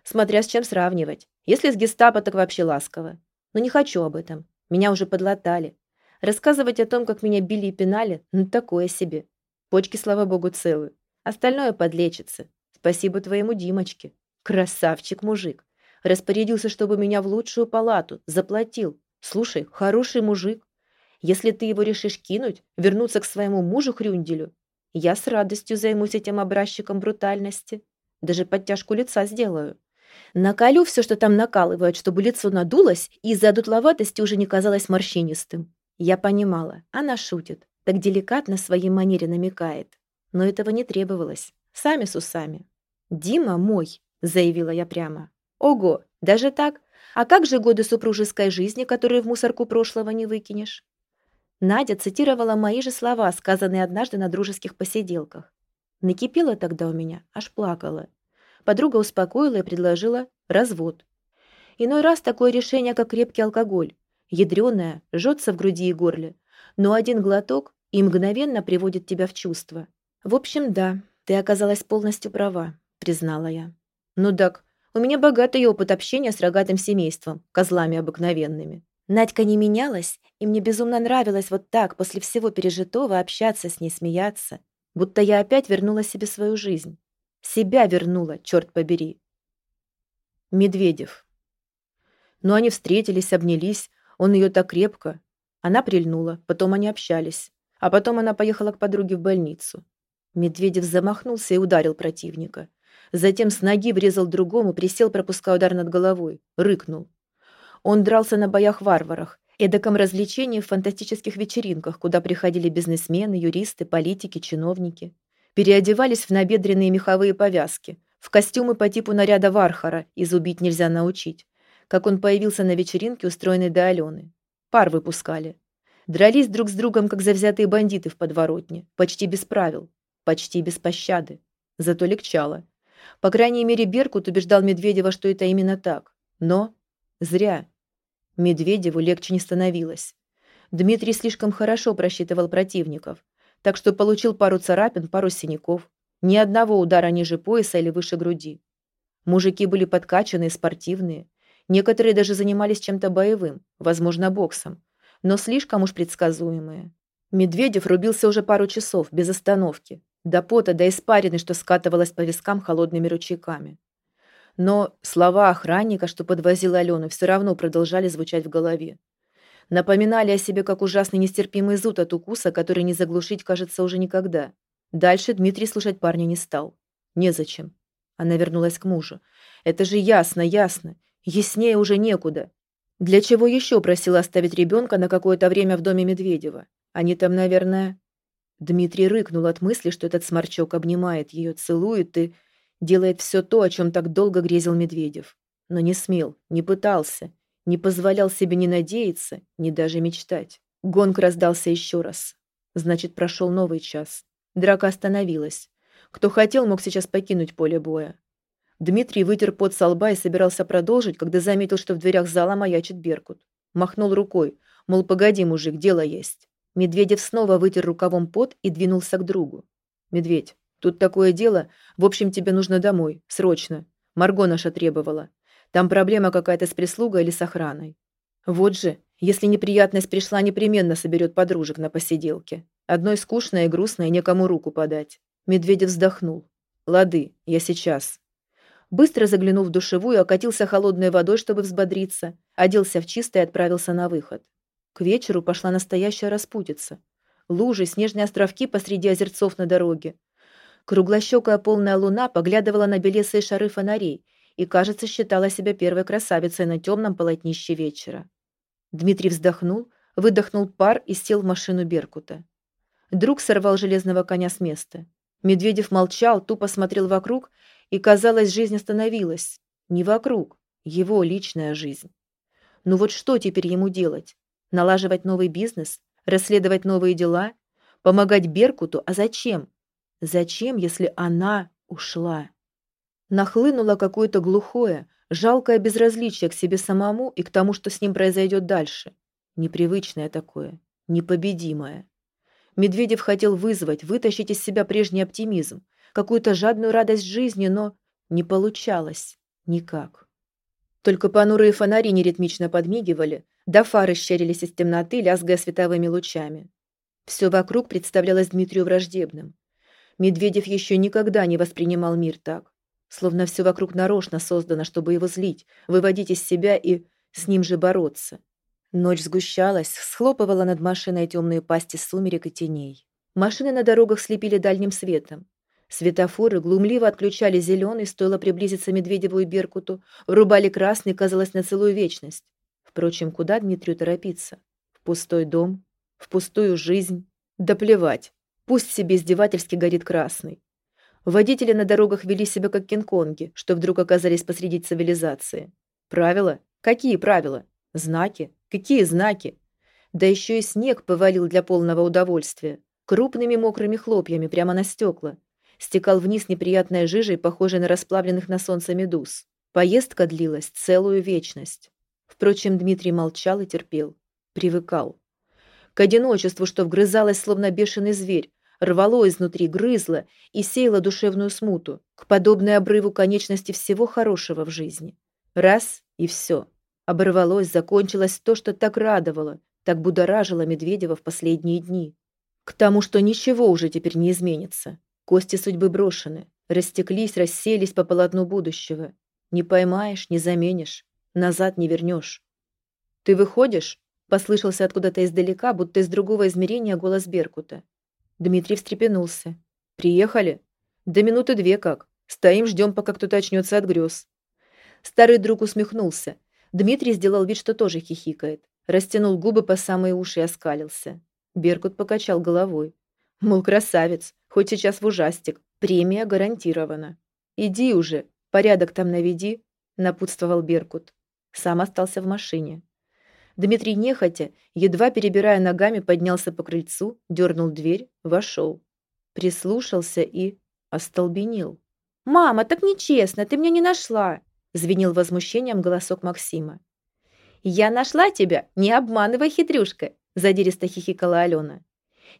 «Смотря с чем сравнивать. Если с гестапо, так вообще ласково. Но не хочу об этом. Меня уже подлатали. Рассказывать о том, как меня били и пинали, ну такое себе. Почки, слава богу, целы. Остальное подлечится. Спасибо твоему Димочке. Красавчик мужик. Распорядился, чтобы меня в лучшую палату. Заплатил. Слушай, хороший мужик. Если ты его решишь кинуть, вернуться к своему мужу Хрюнделю, я с радостью займусь этим образчиком брутальности. Даже подтяжку лица сделаю. Накалю все, что там накалывают, чтобы лицо надулось и из-за дутловатости уже не казалось морщинистым. Я понимала, она шутит, так деликатно своей манере намекает. Но этого не требовалось. Сами с усами. «Дима мой», — заявила я прямо. «Ого, даже так? А как же годы супружеской жизни, которые в мусорку прошлого не выкинешь?» Надя цитировала мои же слова, сказанные однажды на дружеских посиделках. Накипело тогда у меня, аж плакала. Подруга успокоила и предложила развод. Иной раз такое решение, как крепкий алкоголь. Ядреное, жжется в груди и горле. Но один глоток и мгновенно приводит тебя в чувство. В общем, да, ты оказалась полностью права, признала я. Ну так, у меня богатый опыт общения с рогатым семейством, козлами обыкновенными. Надька не менялась, и мне безумно нравилось вот так, после всего пережитого, общаться с ней, смеяться. Будто я опять вернула себе свою жизнь. Себя вернула, черт побери. Медведев. Но они встретились, обнялись, он ее так крепко. Она прильнула, потом они общались. А потом она поехала к подруге в больницу. Медведев замахнулся и ударил противника. Затем с ноги врезал другому, присел, пропуская удар над головой. Рыкнул. Он дрался на боях-варварах, эдаком развлечении в фантастических вечеринках, куда приходили бизнесмены, юристы, политики, чиновники. Переодевались в набедренные меховые повязки, в костюмы по типу наряда Вархара, из убить нельзя научить, как он появился на вечеринке, устроенной до Алены. Пар выпускали. Дрались друг с другом, как завзятые бандиты в подворотне, почти без правил, почти без пощады. Зато легчало. По крайней мере, Беркут убеждал Медведева, что это именно так. Но зря. Медведеву легче не становилось. Дмитрий слишком хорошо просчитывал противников, так что получил пару царапин, пару синяков. Ни одного удара ниже пояса или выше груди. Мужики были подкачанные, спортивные, Некоторые даже занимались чем-то боевым, возможно, боксом, но слишком уж предсказуемые. Медведев рубился уже пару часов, без остановки, до пота, до испарины, что скатывалось по вискам холодными ручейками. Но слова охранника, что подвозил Алену, все равно продолжали звучать в голове. Напоминали о себе как ужасный нестерпимый зуд от укуса, который не заглушить, кажется, уже никогда. Дальше Дмитрий слушать парня не стал. Незачем. Она вернулась к мужу. «Это же ясно, ясно. Яснее уже некуда. Для чего еще просила оставить ребенка на какое-то время в доме Медведева? Они там, наверное... Дмитрий рыкнул от мысли, что этот сморчок обнимает ее, целует и делает все то, о чем так долго грезил Медведев. Но не смел, не пытался, не позволял себе ни надеяться, ни даже мечтать. Гонг раздался еще раз. Значит, прошел новый час. Драка остановилась. Кто хотел, мог сейчас покинуть поле боя. Дмитрий вытер пот со лба и собирался продолжить, когда заметил, что в дверях зала маячит Беркут. Махнул рукой, мол, погоди, мужик, дело есть. Медведев снова вытер рукавом пот и двинулся к другу. «Медведь, тут такое дело. В общем, тебе нужно домой. Срочно. Марго наша требовала. Там проблема какая-то с прислугой или с охраной. Вот же, если неприятность пришла, непременно соберет подружек на посиделке. Одной скучной и грустной некому руку подать». Медведев вздохнул. «Лады, я сейчас». Быстро заглянул в душевую, окатился холодной водой, чтобы взбодриться, оделся в чистое и отправился на выход. К вечеру пошла настоящая распутица. Лужи, снежные островки посреди озерцов на дороге. Круглощекая полная луна поглядывала на белесые шары фонарей и, кажется, считала себя первой красавицей на темном полотнище вечера. Дмитрий вздохнул, выдохнул пар и сел в машину Беркута. Друг сорвал железного коня с места. Медведев молчал, тупо смотрел вокруг, и, казалось, жизнь остановилась. Не вокруг, его личная жизнь. Ну вот что теперь ему делать? Налаживать новый бизнес? Расследовать новые дела? Помогать Беркуту? А зачем? Зачем, если она ушла? Нахлынуло какое-то глухое, жалкое безразличие к себе самому и к тому, что с ним произойдет дальше. Непривычное такое, непобедимое. Медведев хотел вызвать, вытащить из себя прежний оптимизм, какую-то жадную радость жизни, но не получалось никак. Только понурые фонари неритмично подмигивали, да фары щерились из темноты, лязгая световыми лучами. Все вокруг представлялось Дмитрию враждебным. Медведев еще никогда не воспринимал мир так. Словно все вокруг нарочно создано, чтобы его злить, выводить из себя и с ним же бороться. Ночь сгущалась, схлопывала над машиной темные пасти сумерек и теней. Машины на дорогах слепили дальним светом. Светофоры глумливо отключали зеленый, стоило приблизиться Медведеву и Беркуту, врубали красный, казалось, на целую вечность. Впрочем, куда Дмитрию торопиться? В пустой дом? В пустую жизнь? Да плевать. Пусть себе издевательски горит красный. Водители на дорогах вели себя как кинг-конги, что вдруг оказались посреди цивилизации. Правила? Какие правила? Знаки? Какие знаки? Да еще и снег повалил для полного удовольствия. Крупными мокрыми хлопьями прямо на стекла. Стекал вниз неприятной жижей, похожей на расплавленных на солнце медуз. Поездка длилась целую вечность. Впрочем, Дмитрий молчал и терпел. Привыкал. К одиночеству, что вгрызалось, словно бешеный зверь, рвало изнутри, грызло и сеяло душевную смуту, к подобной обрыву конечности всего хорошего в жизни. Раз — и все. Оборвалось, закончилось то, что так радовало, так будоражило Медведева в последние дни. К тому, что ничего уже теперь не изменится. Кости судьбы брошены, растеклись, расселись по полотну будущего. Не поймаешь, не заменишь, назад не вернешь. «Ты выходишь?» — послышался откуда-то издалека, будто из другого измерения голос Беркута. Дмитрий встрепенулся. «Приехали? До минуты две как. Стоим, ждем, пока кто-то очнется от грез». Старый друг усмехнулся. Дмитрий сделал вид, что тоже хихикает. Растянул губы по самые уши и оскалился. Беркут покачал головой. Мол, красавец, хоть сейчас в ужастик. Премия гарантирована. «Иди уже, порядок там наведи», — напутствовал Беркут. Сам остался в машине. Дмитрий нехотя, едва перебирая ногами, поднялся по крыльцу, дернул дверь, вошел. Прислушался и остолбенел. «Мама, так нечестно, ты меня не нашла!» звенел возмущением голосок Максима. «Я нашла тебя, не обманывай, хитрюшка!» задиристо хихикала Алена.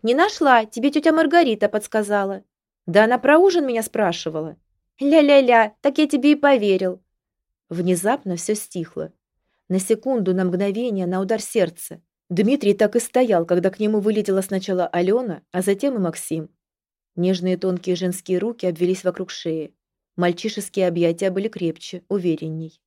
«Не нашла, тебе тетя Маргарита подсказала. Да она про ужин меня спрашивала. Ля-ля-ля, так я тебе и поверил». Внезапно все стихло. На секунду, на мгновение, на удар сердца. Дмитрий так и стоял, когда к нему вылетела сначала Алена, а затем и Максим. Нежные тонкие женские руки обвелись вокруг шеи. Мальчишеские объятия были крепче, уверенней.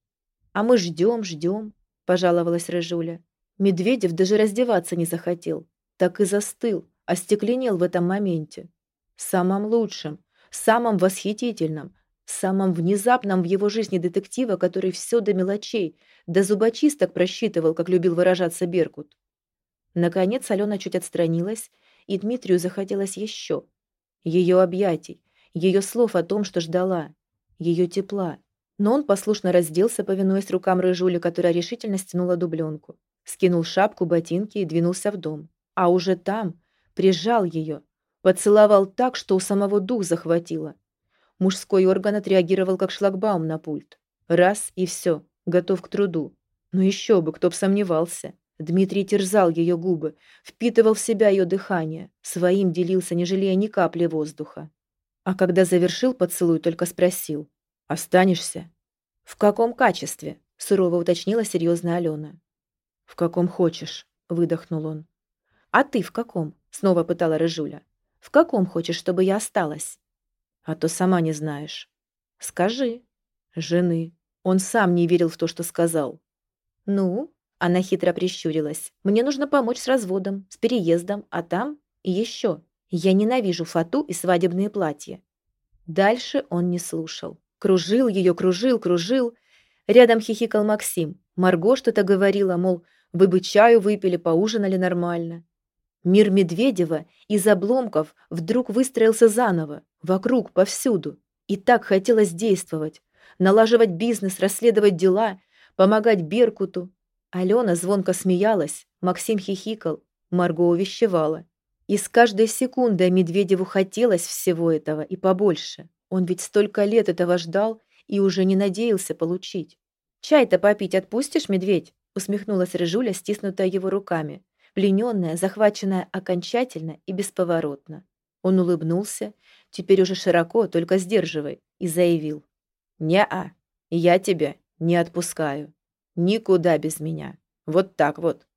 «А мы ждем, ждем», – пожаловалась Рыжуля. Медведев даже раздеваться не захотел. Так и застыл, остекленел в этом моменте. Самым лучшим, самым восхитительным, самым внезапным в его жизни детектива, который все до мелочей, до зубочисток просчитывал, как любил выражаться Беркут. Наконец Алена чуть отстранилась, и Дмитрию захотелось еще. Ее объятий, ее слов о том, что ждала, ее тепла. Но он послушно разделся, повинуясь рукам рыжули, которая решительно стянула дубленку. Скинул шапку, ботинки и двинулся в дом. А уже там прижал ее, поцеловал так, что у самого дух захватило. Мужской орган отреагировал как шлагбаум на пульт. Раз и все, готов к труду. Но еще бы, кто б сомневался. Дмитрий терзал ее губы, впитывал в себя ее дыхание, своим делился, не жалея ни капли воздуха. А когда завершил поцелуй, только спросил. «Останешься?» «В каком качестве?» – сурово уточнила серьезная Алена. «В каком хочешь», – выдохнул он. «А ты в каком?» – снова пытала Рыжуля. «В каком хочешь, чтобы я осталась?» А то сама не знаешь. Скажи. Жены. Он сам не верил в то, что сказал. Ну, она хитро прищурилась. Мне нужно помочь с разводом, с переездом, а там и еще. Я ненавижу фату и свадебные платья. Дальше он не слушал. Кружил ее, кружил, кружил. Рядом хихикал Максим. Марго что-то говорила, мол, вы бы чаю выпили, поужинали нормально. Мир Медведева из обломков вдруг выстроился заново, вокруг, повсюду. И так хотелось действовать, налаживать бизнес, расследовать дела, помогать Беркуту. Алена звонко смеялась, Максим хихикал, Марго увещевала. И с каждой секундой Медведеву хотелось всего этого и побольше. Он ведь столько лет этого ждал и уже не надеялся получить. «Чай-то попить отпустишь, медведь?» усмехнулась Рыжуля, стиснутая его руками плененная, захваченная окончательно и бесповоротно. Он улыбнулся, теперь уже широко, только сдерживай, и заявил. «Не-а, я тебя не отпускаю. Никуда без меня. Вот так вот».